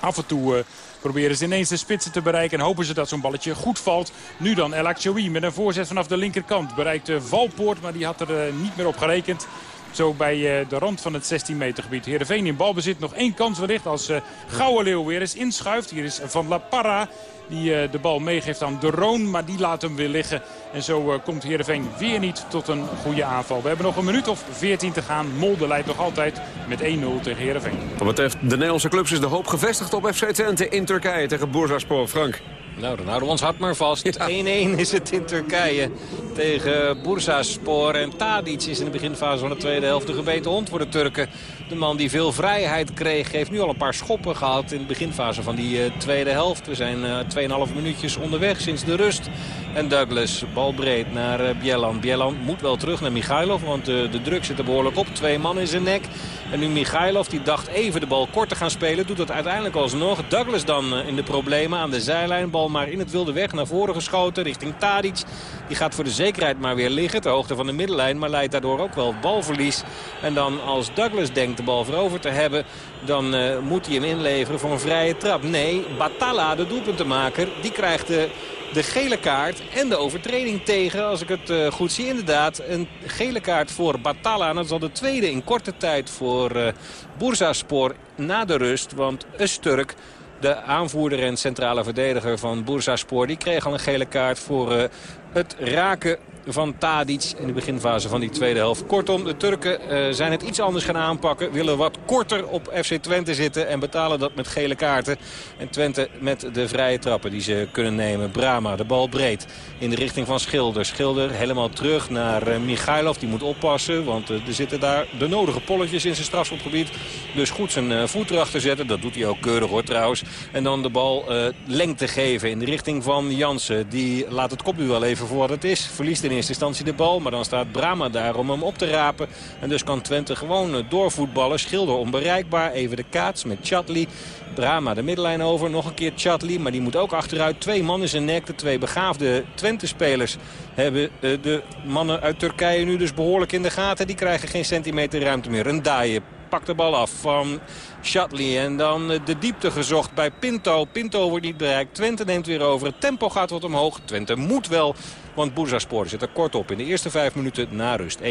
Af en toe proberen ze ineens de spitsen te bereiken. En hopen ze dat zo'n balletje goed valt. Nu dan El met een voorzet vanaf de linkerkant. Bereikt de Valpoort, maar die had er niet meer op gerekend. Zo bij uh, de rand van het 16 meter gebied. Heerenveen in balbezit. Nog één kans wellicht als uh, Leeuw weer eens inschuift. Hier is Van La Parra die uh, de bal meegeeft aan De Roon. Maar die laat hem weer liggen. En zo komt Heerenveen weer niet tot een goede aanval. We hebben nog een minuut of 14 te gaan. Molde leidt nog altijd met 1-0 tegen Heerenveen. Wat betreft de Nederlandse clubs is de hoop gevestigd op FC Twente in Turkije tegen Bursaspor. Frank. Nou, dan houden we ons hart maar vast. 1-1 is het in Turkije tegen Bursaspor. En Tadic is in de beginfase van de tweede helft de gebeten hond voor de Turken. De man die veel vrijheid kreeg, heeft nu al een paar schoppen gehad in de beginfase van die uh, tweede helft. We zijn uh, 2,5 minuutjes onderweg sinds de rust. En Douglas, bal breed naar uh, Bielan. Bielan moet wel terug naar Michailov, want de druk zit er behoorlijk op. Twee man in zijn nek. En nu Michailov, die dacht even de bal kort te gaan spelen, doet dat uiteindelijk alsnog. Douglas dan in de problemen aan de zijlijn. Bal maar in het wilde weg naar voren geschoten richting Tadic. Die gaat voor de zekerheid maar weer liggen ter hoogte van de middenlijn. Maar leidt daardoor ook wel balverlies. En dan als Douglas denkt de bal veroverd te hebben... dan uh, moet hij hem inleveren voor een vrije trap. Nee, Batalla, de doelpuntenmaker, die krijgt de de gele kaart en de overtreding tegen. Als ik het uh, goed zie inderdaad. Een gele kaart voor Batalla. En dat is al de tweede in korte tijd voor uh, Bursaspor na de rust. Want Usturk de aanvoerder en centrale verdediger van Bursaspor... die kreeg al een gele kaart voor het raken van Tadic in de beginfase van die tweede helft. Kortom, de Turken uh, zijn het iets anders gaan aanpakken. Willen wat korter op FC Twente zitten en betalen dat met gele kaarten. En Twente met de vrije trappen die ze kunnen nemen. Brama, de bal breed in de richting van Schilder. Schilder helemaal terug naar uh, Michailov. Die moet oppassen, want uh, er zitten daar de nodige polletjes in zijn strafschopgebied. Dus goed zijn voet erachter zetten. Dat doet hij ook keurig hoor trouwens. En dan de bal lengte geven in de richting van Jansen. Die laat het kopduel even voor wat het is. Verliest in eerste instantie de bal. Maar dan staat Brama daar om hem op te rapen. En dus kan Twente gewoon doorvoetballen. Schilder onbereikbaar. Even de kaats met Chatli. Brama de middenlijn over. Nog een keer Chatli. Maar die moet ook achteruit. Twee mannen zijn nek. De twee begaafde Twente-spelers hebben de mannen uit Turkije nu dus behoorlijk in de gaten. Die krijgen geen centimeter ruimte meer. Een daaien pakt de bal af van Shatley. En dan de diepte gezocht bij Pinto. Pinto wordt niet bereikt. Twente neemt weer over. Het tempo gaat wat omhoog. Twente moet wel. Want Bursaspor zit er kort op in de eerste vijf minuten na rust 1-1.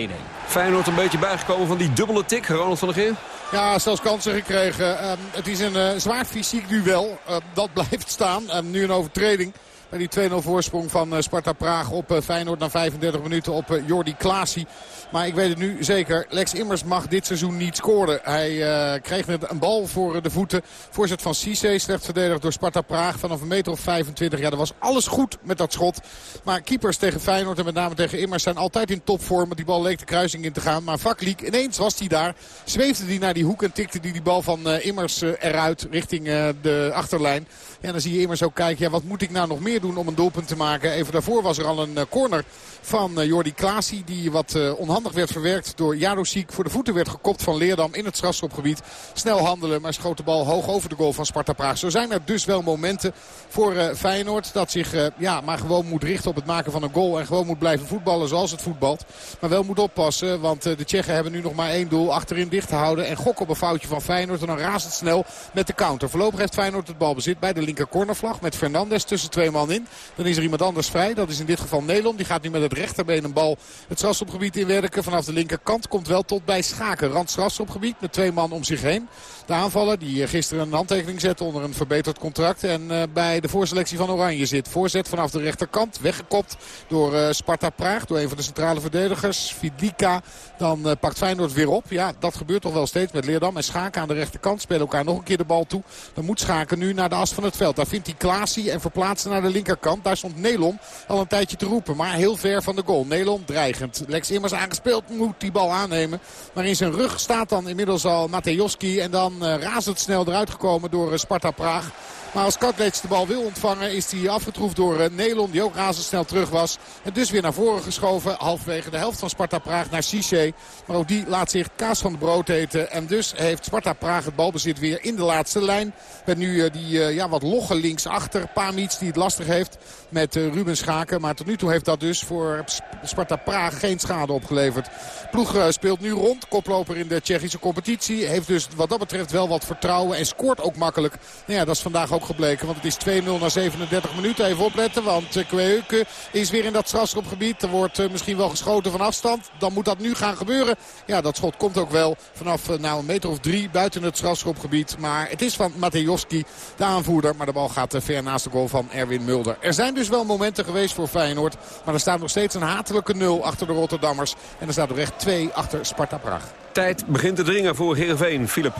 Feyenoord een beetje bijgekomen van die dubbele tik. Ronald van der Geer. Ja, zelfs kansen gekregen. Uh, het is een uh, zwaar fysiek duel. Uh, dat blijft staan. nu een overtreding. Bij die 2-0 voorsprong van Sparta Praag op Feyenoord na 35 minuten op Jordi Klaasie. Maar ik weet het nu zeker. Lex Immers mag dit seizoen niet scoren. Hij uh, kreeg net een bal voor de voeten. Voorzet van Cisse. Slecht verdedigd door Sparta Praag. Vanaf een meter of 25. Ja, er was alles goed met dat schot. Maar keepers tegen Feyenoord en met name tegen Immers zijn altijd in topvorm. Die bal leek de kruising in te gaan. Maar Vakliek, ineens was hij daar. Zweefde hij naar die hoek en tikte die, die bal van uh, Immers eruit richting de achterlijn. En dan zie je Immers ook kijken. Ja, wat moet ik nou nog meer meer doen om een doelpunt te maken. Even daarvoor was er al een corner van Jordi Klaasie. Die wat onhandig werd verwerkt door Jarosiek. Voor de voeten werd gekopt van Leerdam in het strafschopgebied. Snel handelen, maar schoot de bal hoog over de goal van Sparta Praag. Zo zijn er dus wel momenten voor Feyenoord dat zich ja, maar gewoon moet richten op het maken van een goal. En gewoon moet blijven voetballen zoals het voetbalt. Maar wel moet oppassen, want de Tsjechen hebben nu nog maar één doel achterin dicht te houden. En gok op een foutje van Feyenoord. En dan razendsnel met de counter. Voorlopig heeft Feyenoord het balbezit bij de linker cornervlag. Met Fernandes tussen twee man in. Dan is er iemand anders vrij. Dat is in dit geval Nelon. Die gaat nu met het rechterbeen een bal het strafschopgebied Vanaf de linkerkant komt wel tot bij Schaken. Rand strafschopgebied met twee man om zich heen. De aanvaller die gisteren een handtekening zette onder een verbeterd contract. En uh, bij de voorselectie van Oranje zit. Voorzet vanaf de rechterkant. Weggekopt door uh, Sparta Praag. Door een van de centrale verdedigers. Fidika. Dan pakt Feyenoord weer op. Ja, dat gebeurt toch wel steeds met Leerdam en Schaken aan de rechterkant. Spelen elkaar nog een keer de bal toe. Dan moet Schaken nu naar de as van het veld. Daar vindt hij Klaasie en verplaatsen naar de linkerkant. Daar stond Nelon al een tijdje te roepen. Maar heel ver van de goal. Nelon dreigend. Lex Immers aangespeeld. Moet die bal aannemen. Maar in zijn rug staat dan inmiddels al Matejowski. En dan uh, razendsnel eruit gekomen door uh, Sparta Praag. Maar als Katlets de bal wil ontvangen is hij afgetroefd door uh, Nelon. Die ook razendsnel terug was. En dus weer naar voren geschoven. Halfwege de helft van Sparta Praag naar Cisse. Maar ook die laat zich kaas van de brood eten. En dus heeft Sparta Praag het balbezit weer in de laatste lijn. Met nu uh, die uh, ja, wat logge linksachter. Pamic die het lastig heeft met Ruben Schaken. Maar tot nu toe heeft dat dus voor Sparta Praag geen schade opgeleverd. Ploeg eh, speelt nu rond. Koploper in de Tsjechische competitie. Heeft dus wat dat betreft wel wat vertrouwen. En scoort ook makkelijk. Nou ja, dat is vandaag ook gebleken. Want het is 2-0 na 37 minuten. Even opletten. Want eh, Kweuke is weer in dat strafschopgebied. Er wordt eh, misschien wel geschoten van afstand. Dan moet dat nu gaan gebeuren. Ja, dat schot komt ook wel vanaf nou, een meter of drie buiten het strafschopgebied. Maar het is van Matejowski, de aanvoerder. Maar de bal gaat ver naast de goal van Erwin Mulder. Er zijn dus wel momenten geweest voor Feyenoord. Maar er staat nog steeds een hatelijke nul achter de Rotterdammers. En er staat op recht 2 achter Sparta Prag. Tijd begint te dringen voor Herenveen. Filip.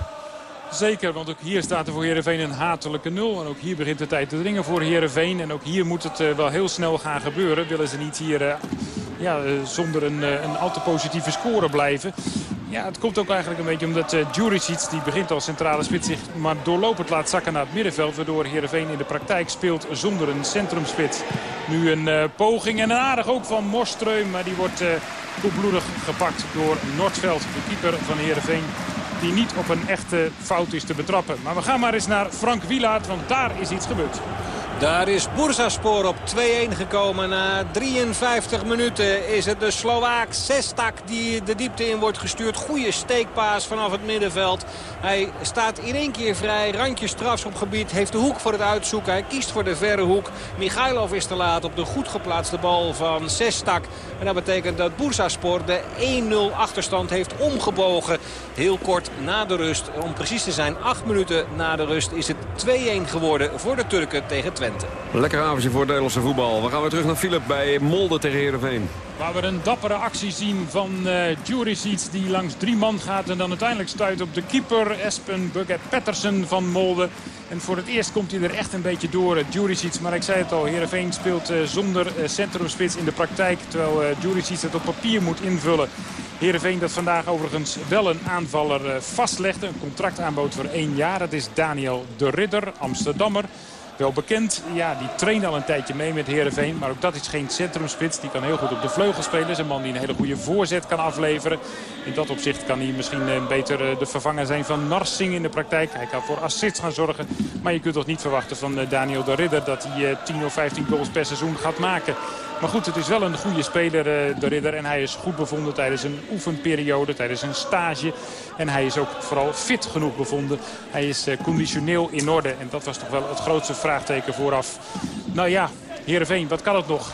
Zeker, want ook hier staat er voor Herenveen een hatelijke nul. En ook hier begint de tijd te dringen voor Herenveen En ook hier moet het eh, wel heel snel gaan gebeuren. Willen ze niet hier eh, ja, eh, zonder een, een al te positieve score blijven. Ja, het komt ook eigenlijk een beetje omdat uh, Juricic, die begint als centrale spits, zich maar doorlopend laat zakken naar het middenveld. Waardoor Heerenveen in de praktijk speelt zonder een centrumspits. Nu een poging en een aardig ook van Morstreum. Maar die wordt koelbloedig gepakt door Noordveld, de keeper van Heerenveen die niet op een echte fout is te betrappen. Maar we gaan maar eens naar Frank Wielaert, want daar is iets gebeurd. Daar is Bursaspor op 2-1 gekomen. Na 53 minuten is het de Slovaak Sestak die de diepte in wordt gestuurd. Goede steekpaas vanaf het middenveld. Hij staat in één keer vrij. Randje strafschopgebied. Heeft de hoek voor het uitzoeken. Hij kiest voor de verre hoek. Michailov is te laat op de goed geplaatste bal van Sestak. En dat betekent dat Bursaspor de 1-0 achterstand heeft omgebogen. Heel kort na de rust. Om precies te zijn, 8 minuten na de rust is het 2-1 geworden voor de Turken tegen Twente. Lekker avondje voor het Nederlandse voetbal. We gaan weer terug naar Philip bij Molde tegen Heerenveen. Waar we een dappere actie zien van uh, Juricic die langs drie man gaat. En dan uiteindelijk stuit op de keeper Espen Bugget Pettersen van Molde. En voor het eerst komt hij er echt een beetje door, uh, Juricic. Maar ik zei het al, Heerenveen speelt uh, zonder uh, centrumspits in de praktijk. Terwijl uh, Juricic het op papier moet invullen. Heerenveen dat vandaag overigens wel een aanvaller vastlegde. Een contract aanbood voor één jaar. Dat is Daniel de Ridder, Amsterdammer. Wel bekend, ja, die traint al een tijdje mee met Heerenveen. Maar ook dat is geen centrumspits. Die kan heel goed op de vleugel spelen. Is een man die een hele goede voorzet kan afleveren. In dat opzicht kan hij misschien beter de vervanger zijn van Narsing in de praktijk. Hij kan voor assists gaan zorgen. Maar je kunt toch niet verwachten van Daniel de Ridder... dat hij 10 of 15 goals per seizoen gaat maken. Maar goed, het is wel een goede speler, de Ridder. En hij is goed bevonden tijdens een oefenperiode, tijdens een stage. En hij is ook vooral fit genoeg bevonden. Hij is conditioneel in orde. En dat was toch wel het grootste vraagteken vooraf. Nou ja, Heerenveen, wat kan het nog?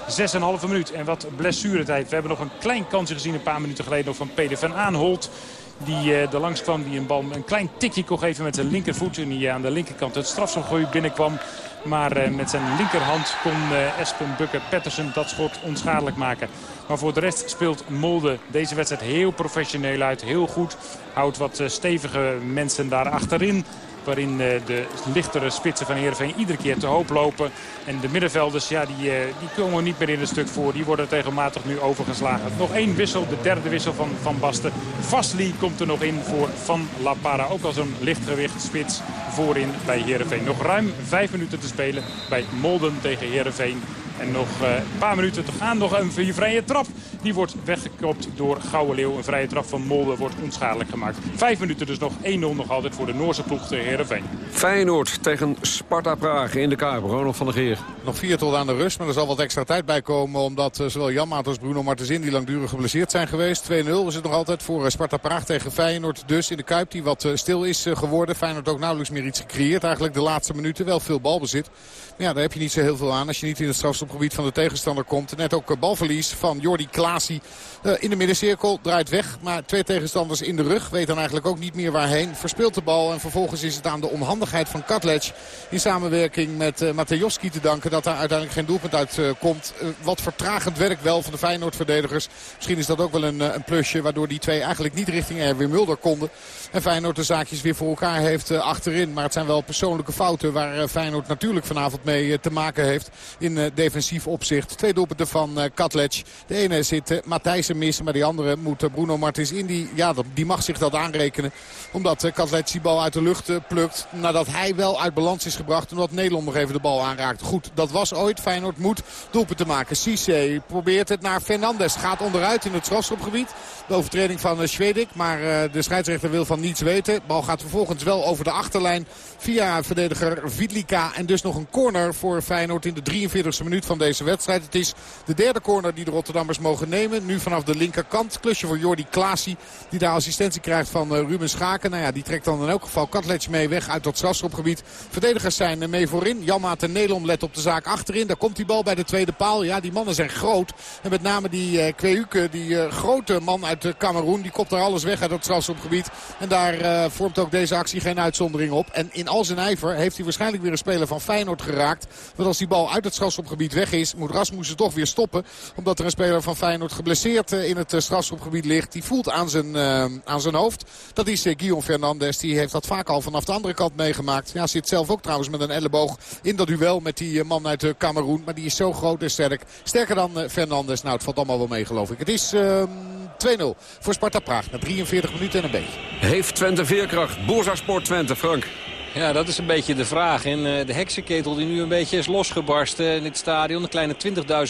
6,5 minuut en wat blessuretijd. We hebben nog een klein kansje gezien een paar minuten geleden nog van Peder van Aanholt. Die uh, er langs kwam, die een bal een klein tikje kon geven met zijn linkervoet. En die aan de linkerkant het strafschopgooi binnenkwam. Maar uh, met zijn linkerhand kon Espen Bukker Pettersen dat schot onschadelijk maken. Maar voor de rest speelt Molde deze wedstrijd heel professioneel uit. Heel goed. Houdt wat stevige mensen daar achterin. Waarin de lichtere spitsen van Heerenveen iedere keer te hoop lopen. En de middenvelders ja, die, die komen niet meer in het stuk voor. Die worden regelmatig nu overgeslagen. Nog één wissel, de derde wissel van Van Basten. Vasli komt er nog in voor Van La Para. Ook als een lichtgewicht spits voorin bij Heerenveen. Nog ruim vijf minuten te spelen bij Molden tegen Heerenveen. En nog eh, een paar minuten te gaan. Nog een vrije trap. Die wordt weggekopt door Gouwe Leeuw. Een vrije trap van Molde wordt onschadelijk gemaakt. Vijf minuten dus nog 1-0 nog altijd voor de Noorse ploeg tegen Heerenveen. Feyenoord tegen Sparta Praag in de Kuip. Ronald van der Geer. Nog vier tot aan de rust. Maar er zal wat extra tijd bij komen. Omdat uh, zowel Jan Maat als Bruno Martensin die langdurig geblesseerd zijn geweest. 2-0 is het nog altijd voor uh, Sparta Praag tegen Feyenoord. Dus in de Kuip die wat stil is geworden. Feyenoord ook nauwelijks meer iets gecreëerd. Eigenlijk de laatste minuten wel veel balbezit. Maar ja, daar heb je niet zo heel veel aan als je niet in het strafstopgebied van de tegenstander komt. Net ook balverlies van Jordi Klaasie uh, in de middencirkel. Draait weg, maar twee tegenstanders in de rug. Weet dan eigenlijk ook niet meer waarheen. Verspeelt de bal en vervolgens is het aan de onhandigheid van Katlec... in samenwerking met uh, Matejowski te danken dat daar uiteindelijk geen doelpunt uit komt. wat vertragend werk wel van de Feyenoord-verdedigers. Misschien is dat ook wel een, een, plusje waardoor die twee eigenlijk niet richting Erwin Mulder konden. En Feyenoord de zaakjes weer voor elkaar heeft achterin. Maar het zijn wel persoonlijke fouten waar Feyenoord natuurlijk vanavond mee te maken heeft. In defensief opzicht. Twee doelpunten van Katlec. De ene zit Matthijs missen. Maar die andere moet Bruno Martins Indy, ja, die mag zich dat aanrekenen. Omdat Katlec die bal uit de lucht plukt. Nadat hij wel uit balans is gebracht. Omdat Nederland nog even de bal aanraakt. Goed, dat was ooit. Feyenoord moet doelpunten maken. Cisse probeert het naar Fernandes. Gaat onderuit in het strafschopgebied. De overtreding van Schwedik. Maar de scheidsrechter wil van niets weten. Bal gaat vervolgens wel over de achterlijn. Via verdediger Vidlika. En dus nog een corner voor Feyenoord in de 43e minuut van deze wedstrijd. Het is de derde corner die de Rotterdammers mogen nemen. Nu vanaf de linkerkant. Klusje voor Jordi Klaasie. Die daar assistentie krijgt van uh, Ruben Schaken. Nou ja, die trekt dan in elk geval Katlec mee weg uit dat strafschopgebied. Verdedigers zijn mee voorin. Janmaat en Nelom let op de zaak achterin. Daar komt die bal bij de tweede paal. Ja, die mannen zijn groot. En met name die uh, Kweuke, die grote man uit Cameroen. Die kopt daar alles weg uit dat strafschopgebied. En daar vormt ook deze actie geen uitzondering op. En in al zijn ijver heeft hij waarschijnlijk weer een speler van Feyenoord geraakt. Want als die bal uit het strafschopgebied weg is, moet Rasmussen toch weer stoppen. Omdat er een speler van Feyenoord geblesseerd in het strafschopgebied ligt. Die voelt aan zijn, uh, aan zijn hoofd. Dat is Guillaume Fernandes. Die heeft dat vaak al vanaf de andere kant meegemaakt. Ja, zit zelf ook trouwens met een elleboog in dat duel met die man uit Cameroen. Maar die is zo groot en sterk. Sterker dan Fernandes. Nou, het valt allemaal wel mee geloof ik. Het is 2-0 voor Sparta Praag. Na 43 minuten en een beetje. Heeft Twente veerkracht? Boerza Sport Twente, Frank. Ja, dat is een beetje de vraag. En de heksenketel die nu een beetje is losgebarsten in dit stadion. Een kleine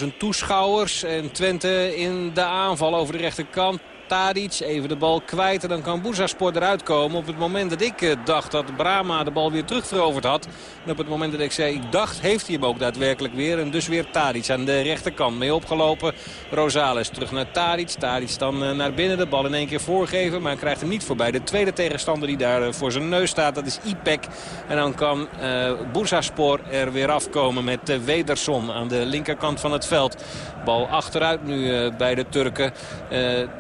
20.000 toeschouwers. En Twente in de aanval over de rechterkant. Tadic even de bal kwijt. En dan kan Bursaspor eruit komen. Op het moment dat ik eh, dacht dat Brama de bal weer terugveroverd had. En op het moment dat ik zei, ik dacht, heeft hij hem ook daadwerkelijk weer. En dus weer Tadic aan de rechterkant mee opgelopen. Rosales terug naar Tadic. Tadic dan eh, naar binnen. De bal in één keer voorgeven. Maar krijgt hem niet voorbij. De tweede tegenstander die daar eh, voor zijn neus staat, dat is Ipek. En dan kan uh, Bursaspor er weer afkomen met uh, Wederson aan de linkerkant van het veld. Bal achteruit nu bij de Turken.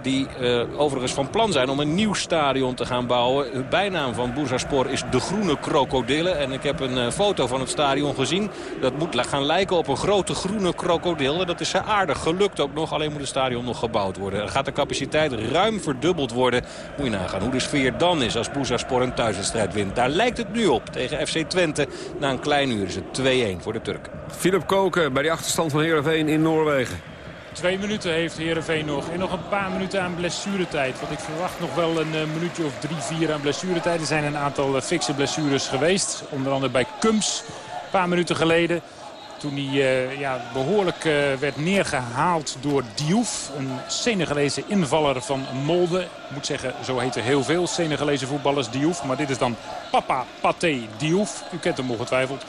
die uh, overigens van plan zijn om een nieuw stadion te gaan bouwen. De bijnaam van Bursaspor is de Groene Krokodillen. En ik heb een uh, foto van het stadion gezien. Dat moet gaan lijken op een grote groene krokodil. dat is aardig gelukt ook nog. Alleen moet het stadion nog gebouwd worden. Er gaat de capaciteit ruim verdubbeld worden. Moet je nagaan hoe de sfeer dan is als Bursaspor een thuiswedstrijd wint. Daar lijkt het nu op tegen FC Twente. Na een klein uur is het 2-1 voor de Turken. Philip Koken bij die achterstand van Heerenveen in Noorwegen. Twee minuten heeft Heerenveen nog. En nog een paar minuten aan blessuretijd. Want ik verwacht nog wel een uh, minuutje of drie, vier aan blessuretijd. Er zijn een aantal uh, fikse blessures geweest. Onder andere bij Kums. Een paar minuten geleden. Toen hij uh, ja, behoorlijk werd neergehaald door Diouf. Een Senegalese invaller van Molde. Ik moet zeggen, zo heten heel veel Senegalese voetballers Diouf. Maar dit is dan Papa Paté Diouf. U kent hem ongetwijfeld.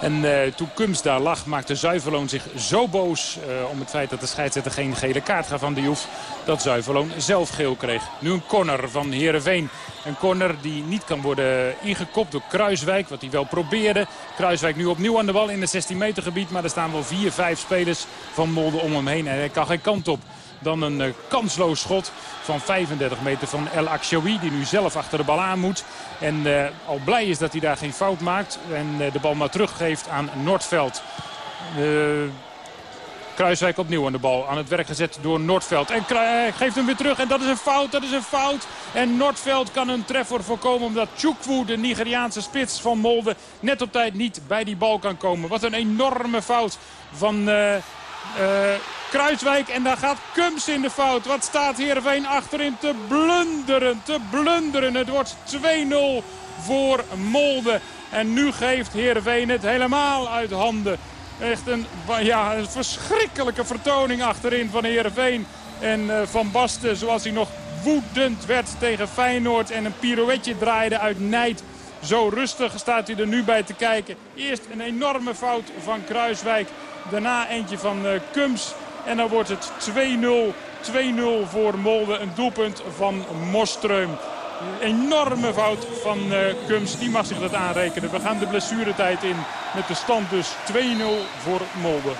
En uh, toen Kums daar lag maakte Zuiverloon zich zo boos uh, om het feit dat de scheidsrechter geen gele kaart gaf aan de Joef. Dat Zuiverloon zelf geel kreeg. Nu een corner van Heerenveen. Een corner die niet kan worden ingekopt door Kruiswijk. Wat hij wel probeerde. Kruiswijk nu opnieuw aan de bal in het 16 meter gebied. Maar er staan wel 4, 5 spelers van Molde om hem heen. En hij kan geen kant op. Dan een uh, kansloos schot van 35 meter van El Akshawi. Die nu zelf achter de bal aan moet. En uh, al blij is dat hij daar geen fout maakt. En uh, de bal maar teruggeeft aan Noordveld. Kruiswijk opnieuw aan de bal. Aan het werk gezet door Noordveld. En geeft hem weer terug. En dat is een fout. Dat is een fout. En Noordveld kan een treffer voorkomen. Omdat Chukwu, de Nigeriaanse spits van Molde, net op tijd niet bij die bal kan komen. Wat een enorme fout van... Uh, Kruiswijk. En daar gaat Kums in de fout. Wat staat Heerenveen achterin te blunderen, te blunderen. Het wordt 2-0 voor Molde. En nu geeft Heerenveen het helemaal uit handen. Echt een, ja, een verschrikkelijke vertoning achterin van Heerenveen. En uh, Van Basten, zoals hij nog woedend werd tegen Feyenoord... en een pirouetje draaide uit Nijd. Zo rustig staat hij er nu bij te kijken. Eerst een enorme fout van Kruiswijk. Daarna eentje van Kums. En dan wordt het 2-0. 2-0 voor Molde. Een doelpunt van Mostreum. Enorme fout van Kums. Die mag zich dat aanrekenen. We gaan de blessuretijd in met de stand dus 2-0 voor Molde.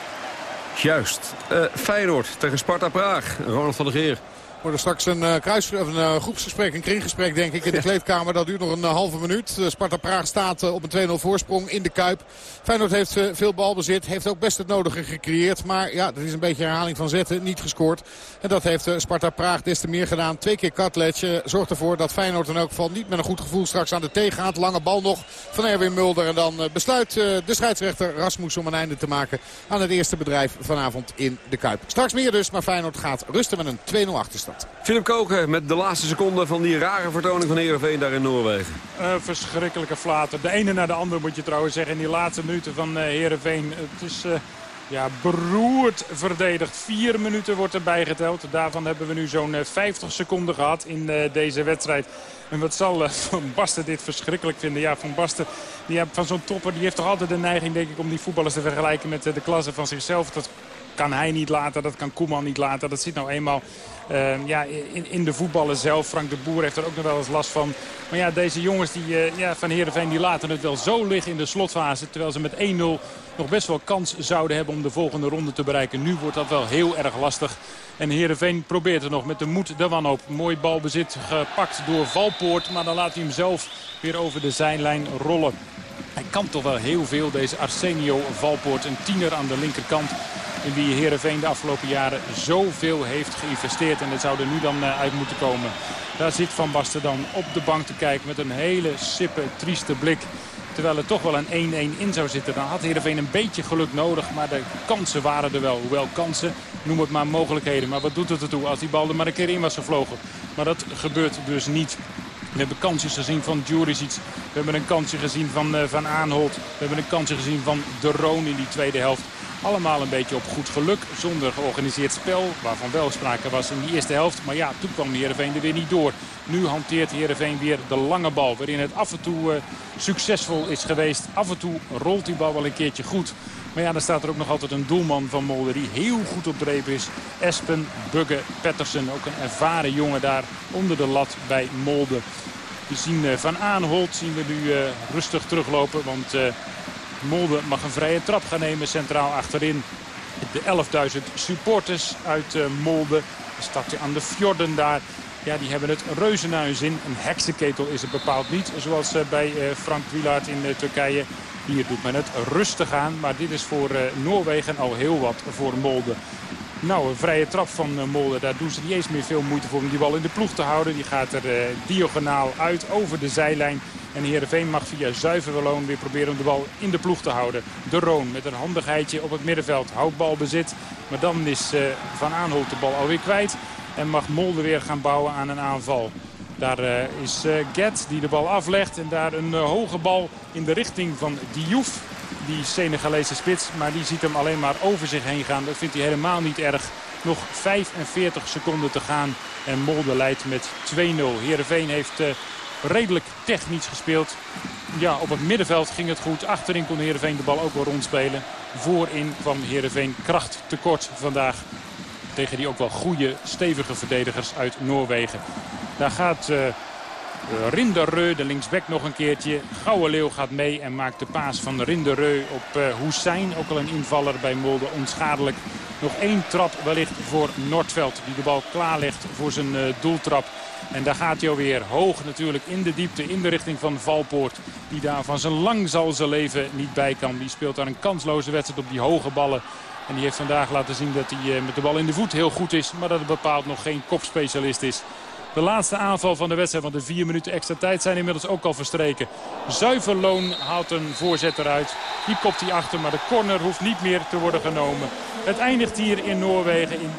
Juist. Uh, Feyenoord tegen Sparta Praag. Ronald van der Geer wordt er straks een, uh, kruis, of een uh, groepsgesprek, een kringgesprek denk ik in de kleedkamer. Dat duurt nog een uh, halve minuut. Sparta Praag staat op een 2-0 voorsprong in de Kuip. Feyenoord heeft veel balbezit. Heeft ook best het nodige gecreëerd. Maar ja, dat is een beetje herhaling van zetten. Niet gescoord. En dat heeft Sparta Praag des te meer gedaan. Twee keer Katletje zorgt ervoor dat Feyenoord in elk geval niet met een goed gevoel straks aan de thee gaat. Lange bal nog van Erwin Mulder. En dan besluit de scheidsrechter Rasmus om een einde te maken aan het eerste bedrijf vanavond in de Kuip. Straks meer dus, maar Feyenoord gaat rusten met een 2-0 achterstand. Philip Koken met de laatste seconde van die rare vertoning van Heerenveen daar in Noorwegen. Uh, verschrikkelijke flater. De ene naar de andere moet je trouwens zeggen in die laatste minuten van uh, Heerenveen. Het is... Uh... Ja, beroerd verdedigd. Vier minuten wordt erbij geteld. Daarvan hebben we nu zo'n 50 seconden gehad in deze wedstrijd. En wat zal Van Basten dit verschrikkelijk vinden? Ja, Van Basten die, van zo'n topper die heeft toch altijd de neiging denk ik, om die voetballers te vergelijken met de klasse van zichzelf. Dat kan hij niet laten, dat kan Koeman niet laten. Dat zit nou eenmaal uh, ja, in, de voetballen zelf. Frank de Boer heeft er ook nog wel eens last van. Maar ja, deze jongens die, uh, ja, van Heerenveen die laten het wel zo liggen in de slotfase. Terwijl ze met 1-0 nog best wel kans zouden hebben om de volgende ronde te bereiken. Nu wordt dat wel heel erg lastig. En Heerenveen probeert er nog met de moed de wanhoop. Mooi balbezit gepakt door Valpoort. Maar dan laat hij hem zelf weer over de zijlijn rollen. Hij kan toch wel heel veel, deze Arsenio Valpoort. Een tiener aan de linkerkant in wie Heerenveen de afgelopen jaren zoveel heeft geïnvesteerd. En dat zou er nu dan eh, uit moeten komen. Daar zit Van Basten dan op de bank te kijken met een hele sippe, trieste blik. Terwijl er toch wel een 1-1 in zou zitten. Dan had Heerenveen een beetje geluk nodig. Maar de kansen waren er wel. Hoewel kansen, noem het maar mogelijkheden. Maar wat doet het ertoe als die bal er maar een keer in was gevlogen. Maar dat gebeurt dus niet. We hebben kansjes gezien van Djuricic. We hebben een kansje gezien van uh, Van Aanholt. We hebben een kansje gezien van De in die tweede helft. Allemaal een beetje op goed geluk, zonder georganiseerd spel. Waarvan wel sprake was in die eerste helft. Maar ja, toen kwam Heerenveen er weer niet door. Nu hanteert Heerenveen weer de lange bal. Waarin het af en toe uh, succesvol is geweest. Af en toe rolt die bal wel een keertje goed. Maar ja, dan staat er ook nog altijd een doelman van Molde die heel goed op dreef is. Espen Bugge Pettersen, ook een ervaren jongen daar onder de lat bij Molde. We zien uh, Van Aanholt zien we nu uh, rustig teruglopen, want Molde mag een vrije trap gaan nemen centraal achterin. De 11.000 supporters uit uh, Molde. De stad aan de fjorden daar. Ja, die hebben het reuzenhuis in. Een heksenketel is het bepaald niet. Zoals uh, bij uh, Frank Wielaert in Turkije. Hier doet men het rustig aan. Maar dit is voor Noorwegen al heel wat voor Molde. Nou, een vrije trap van Molde. Daar doen ze niet eens meer veel moeite voor om die bal in de ploeg te houden. Die gaat er diagonaal uit over de zijlijn. En Heerenveen mag via zuiver weer proberen om de bal in de ploeg te houden. De Roon met een handigheidje op het middenveld. Houdt balbezit. Maar dan is uh, Van Aanholt de bal alweer kwijt. En mag Molde weer gaan bouwen aan een aanval. Daar uh, is uh, Get die de bal aflegt. En daar een hoge bal in de richting van Diouf. Die Senegalese spits. Maar die ziet hem alleen maar over zich heen gaan. Dat vindt hij helemaal niet erg. Nog 45 seconden te gaan. En Molde leidt met 2-0. Heerenveen heeft redelijk technisch gespeeld. Ja, op het middenveld ging het goed. Achterin kon Heerenveen de bal ook wel rondspelen. Voorin kwam Heerenveen kracht tekort vandaag. Tegen die ook wel goede, stevige verdedigers uit Noorwegen. Daar gaat uh, Rinderreu, de linksback, nog een keertje. Gouwe Leeuw gaat mee en maakt de paas van Rinderreu op uh, Hussein. Ook al een invaller bij Molde, onschadelijk. Nog één trap wellicht voor Noordveld. Die de bal klaarlegt voor zijn uh, doeltrap. En daar gaat hij alweer hoog natuurlijk in de diepte, in de richting van Valpoort. Die daar van zijn lang zal zijn leven niet bij kan. Die speelt daar een kansloze wedstrijd op die hoge ballen. En die heeft vandaag laten zien dat hij met de bal in de voet heel goed is. Maar dat het bepaald nog geen kopspecialist is. De laatste aanval van de wedstrijd, want de vier minuten extra tijd zijn inmiddels ook al verstreken. Zuiverloon haalt een voorzet eruit. Die kopt hij achter, maar de corner hoeft niet meer te worden genomen. Het eindigt hier in Noorwegen in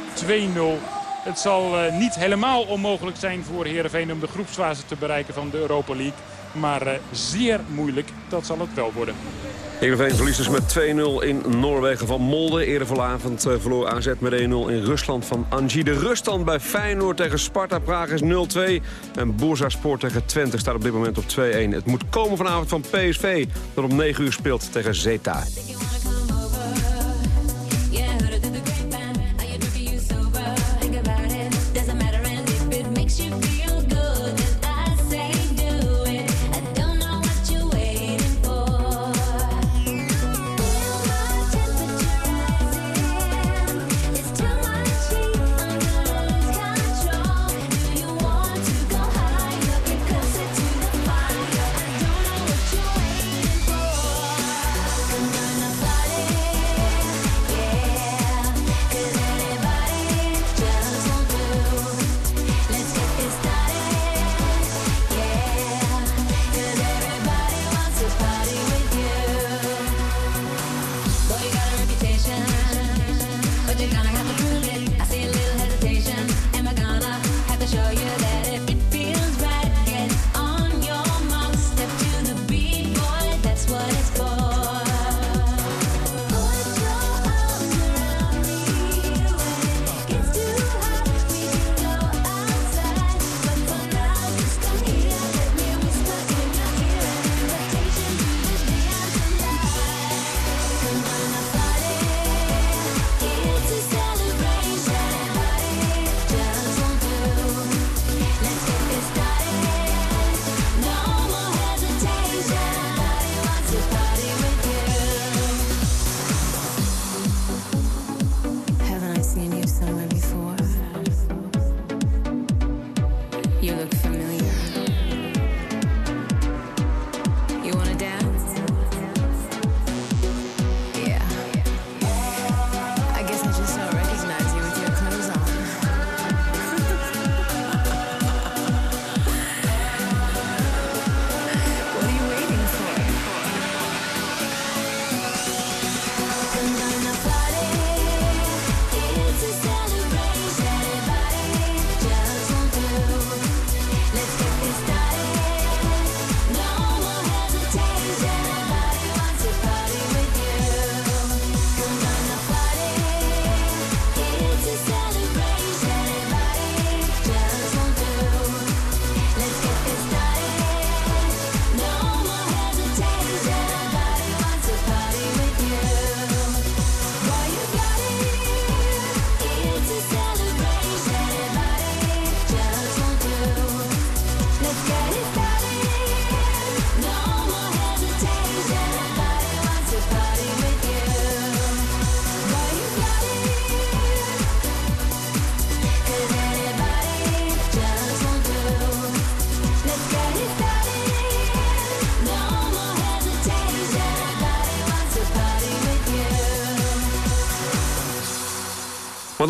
2-0. Het zal uh, niet helemaal onmogelijk zijn voor Heerenveen om de groepsfase te bereiken van de Europa League. Maar uh, zeer moeilijk, dat zal het wel worden. Heerenveen verliest dus met 2-0 in Noorwegen van Molde. Eerder vanavond uh, verloor AZ met 1-0 in Rusland van Angie. De ruststand bij Feyenoord tegen Sparta Praag is 0-2. En Bursaspor tegen Twente staat op dit moment op 2-1. Het moet komen vanavond van PSV, dat om 9 uur speelt tegen Zeta.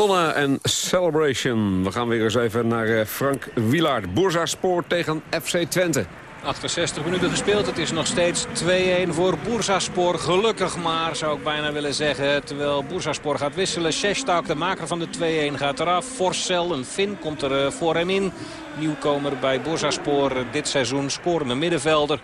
Madonna en Celebration. We gaan weer eens even naar eh, Frank Wielaert. Boersaspoor tegen FC Twente. 68 minuten gespeeld. Het is nog steeds 2-1 voor Bursaspor. Gelukkig maar, zou ik bijna willen zeggen. Terwijl Bursaspor gaat wisselen. Sestak, de maker van de 2-1, gaat eraf. Forcel, een Fin, komt er eh, voor hem in. Nieuwkomer bij Bursaspor eh, dit seizoen. Scorende middenvelder.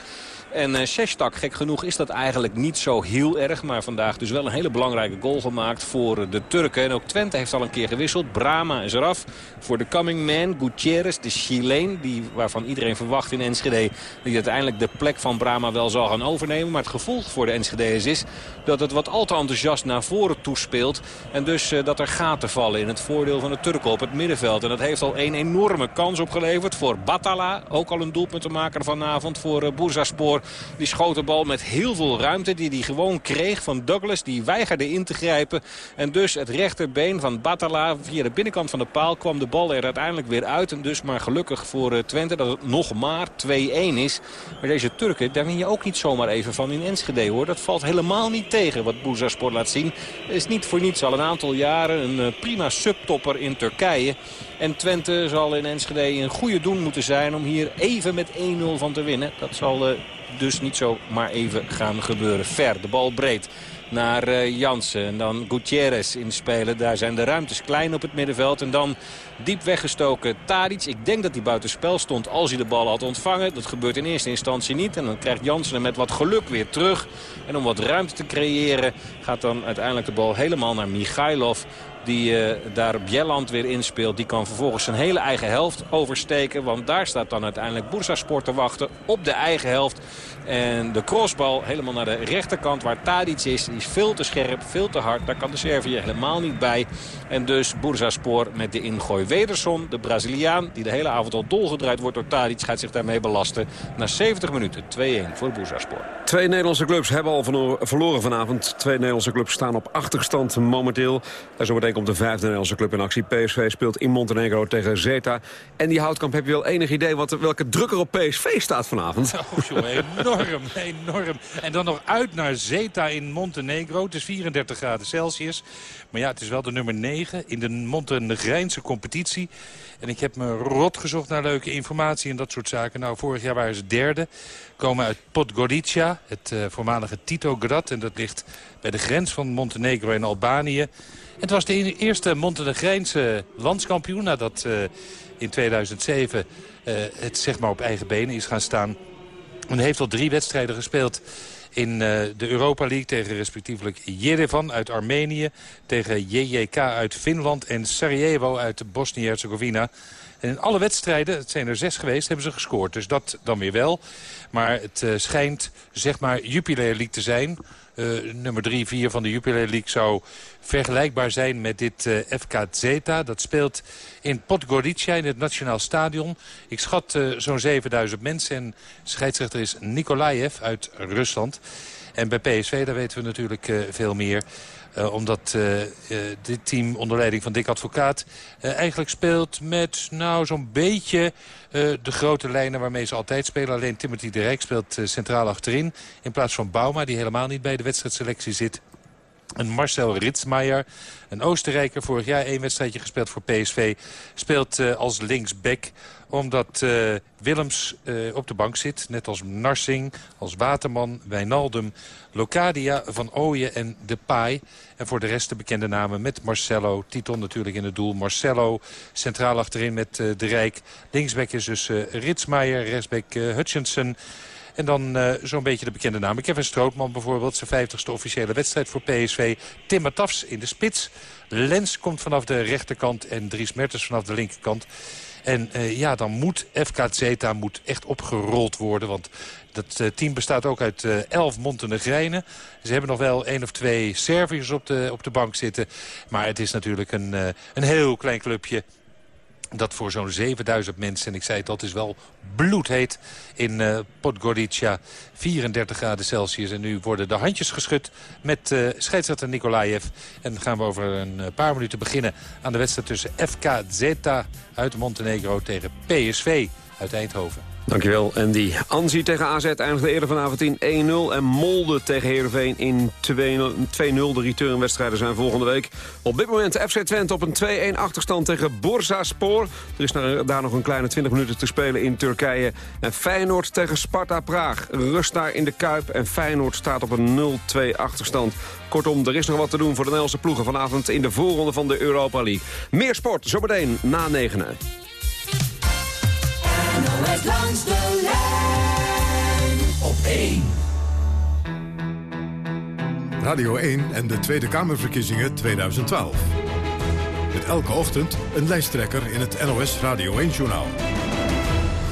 En uh, gek genoeg, is dat eigenlijk niet zo heel erg. Maar vandaag dus wel een hele belangrijke goal gemaakt voor de Turken. En ook Twente heeft al een keer gewisseld. Brama is eraf. Voor de coming man, Gutierrez, de Chileen. Die, waarvan iedereen verwacht in Enschede... die uiteindelijk de plek van Brama wel zal gaan overnemen. Maar het gevolg voor de Enschede's is dat het wat al te enthousiast naar voren toespeelt. En dus uh, dat er gaten vallen in het voordeel van de Turken op het middenveld. En dat heeft al een enorme kans opgeleverd voor Batala. Ook al een doelpunt te maken vanavond voor uh, Bursaspor. Die schoot de bal met heel veel ruimte die hij gewoon kreeg van Douglas. Die weigerde in te grijpen. En dus het rechterbeen van Batala via de binnenkant van de paal kwam de bal er uiteindelijk weer uit. En dus maar gelukkig voor eh, Twente dat het nog maar 2-1 is. Maar deze Turken, daar win je ook niet zomaar even van in Enschede hoor. Dat valt helemaal niet tegen wat Bursaspor laat zien. Is niet voor niets al een aantal jaren een eh, prima subtopper in Turkije. En Twente zal in Enschede een goede doen moeten zijn om hier even met 1-0 van te winnen. Dat zal uh, dus niet zo maar even gaan gebeuren. Ver, de bal breed naar uh, Jansen. En dan Gutierrez inspelen. Daar zijn de ruimtes klein op het middenveld. En dan diep weggestoken Tadic. Ik denk dat hij buitenspel stond als hij de bal had ontvangen. Dat gebeurt in eerste instantie niet. En dan krijgt Jansen hem met wat geluk weer terug. En om wat ruimte te creëren gaat dan uiteindelijk de bal helemaal naar Michailov die uh, daar Bjelland weer inspeelt. Die kan vervolgens zijn hele eigen helft oversteken. Want daar staat dan uiteindelijk Bursaspor te wachten op de eigen helft. En de crossbal helemaal naar de rechterkant waar Tadic is. Die is veel te scherp, veel te hard. Daar kan de Servië helemaal niet bij. En dus Bursaspor met de ingooi. Wederson, de Braziliaan, die de hele avond al dolgedraaid wordt door Tadic... gaat zich daarmee belasten. Na 70 minuten 2-1 voor Bursaspor. Twee Nederlandse clubs hebben al verloren vanavond. Twee Nederlandse clubs staan op achterstand momenteel. En zometeen komt de vijfde Nederlandse club in actie. PSV speelt in Montenegro tegen Zeta. En die Houtkamp, heb je wel enig idee wat, welke druk er op PSV staat vanavond? Oh, jongen, enorm, enorm. En dan nog uit naar Zeta in Montenegro. Het is 34 graden Celsius. Maar ja, het is wel de nummer 9 in de Montenegrijnse competitie. En ik heb me rot gezocht naar leuke informatie en dat soort zaken. Nou, vorig jaar waren ze derde. Komen uit Podgorica, het uh, voormalige Titograd. En dat ligt bij de grens van Montenegro en Albanië. Het was de eerste Montenegrijnse landskampioen nadat uh, in 2007 uh, het zeg maar op eigen benen is gaan staan. En heeft al drie wedstrijden gespeeld in uh, de Europa League tegen respectievelijk Jerevan uit Armenië... tegen JJK uit Finland en Sarajevo uit Bosnië-Herzegovina. En in alle wedstrijden, het zijn er zes geweest, hebben ze gescoord. Dus dat dan weer wel. Maar het schijnt, zeg maar, Jupiler League te zijn... Uh, nummer 3, 4 van de Jupiler League zou vergelijkbaar zijn met dit uh, FK Zeta. Dat speelt in Podgorica in het Nationaal Stadion. Ik schat uh, zo'n 7000 mensen en scheidsrechter is Nikolaev uit Rusland. En bij PSV, daar weten we natuurlijk veel meer. Uh, omdat uh, dit team onder leiding van Dick Advocaat eigenlijk speelt met nou zo'n beetje de grote lijnen waarmee ze altijd spelen. Alleen Timothy de Rijk speelt centraal achterin in plaats van Bauma die helemaal niet bij de wedstrijdselectie zit. En Marcel Ritzmeijer, een Oostenrijker, vorig jaar één wedstrijdje gespeeld voor PSV, speelt als linksback omdat uh, Willems uh, op de bank zit. Net als Narsing, als Waterman, Wijnaldum, Locadia, Van Ooyen en Depay. En voor de rest de bekende namen met Marcelo. Titon natuurlijk in het doel. Marcelo centraal achterin met uh, De Rijk. Linksback is dus Ritzmeijer, rechtsback Hutchinson. En dan zo'n beetje de bekende namen. Kevin Strootman bijvoorbeeld, zijn 50ste officiële wedstrijd voor PSV. Tim Matafs in de spits. Lens komt vanaf de rechterkant en Dries Mertens vanaf de linkerkant. En uh, ja, dan moet FK Zeta moet echt opgerold worden. Want dat uh, team bestaat ook uit uh, elf Montenegrijnen. Ze hebben nog wel één of twee Serviërs op de, op de bank zitten. Maar het is natuurlijk een, een heel klein clubje dat voor zo'n 7000 mensen, en ik zei het, dat is wel bloedheet in uh, Podgorica. 34 graden Celsius en nu worden de handjes geschud met uh, scheidsrechter Nikolaev. En gaan we over een paar minuten beginnen aan de wedstrijd tussen FK Zeta uit Montenegro tegen PSV uit Eindhoven. Dankjewel, Andy. Anzi tegen AZ eindigde eerder vanavond in 1-0. En Molde tegen Heerenveen in 2-0. De returnwedstrijden zijn volgende week. Op dit moment FC Twente op een 2-1 achterstand tegen Bursaspor. Er is daar nog een kleine 20 minuten te spelen in Turkije. En Feyenoord tegen Sparta Praag. Rust daar in de Kuip. En Feyenoord staat op een 0-2 achterstand. Kortom, er is nog wat te doen voor de Nederlandse ploegen vanavond in de voorronde van de Europa League. Meer sport, zometeen na negenen. NOS langs de lijn op 1. Radio 1 en de Tweede Kamerverkiezingen 2012. Met elke ochtend een lijsttrekker in het NOS Radio 1-journaal.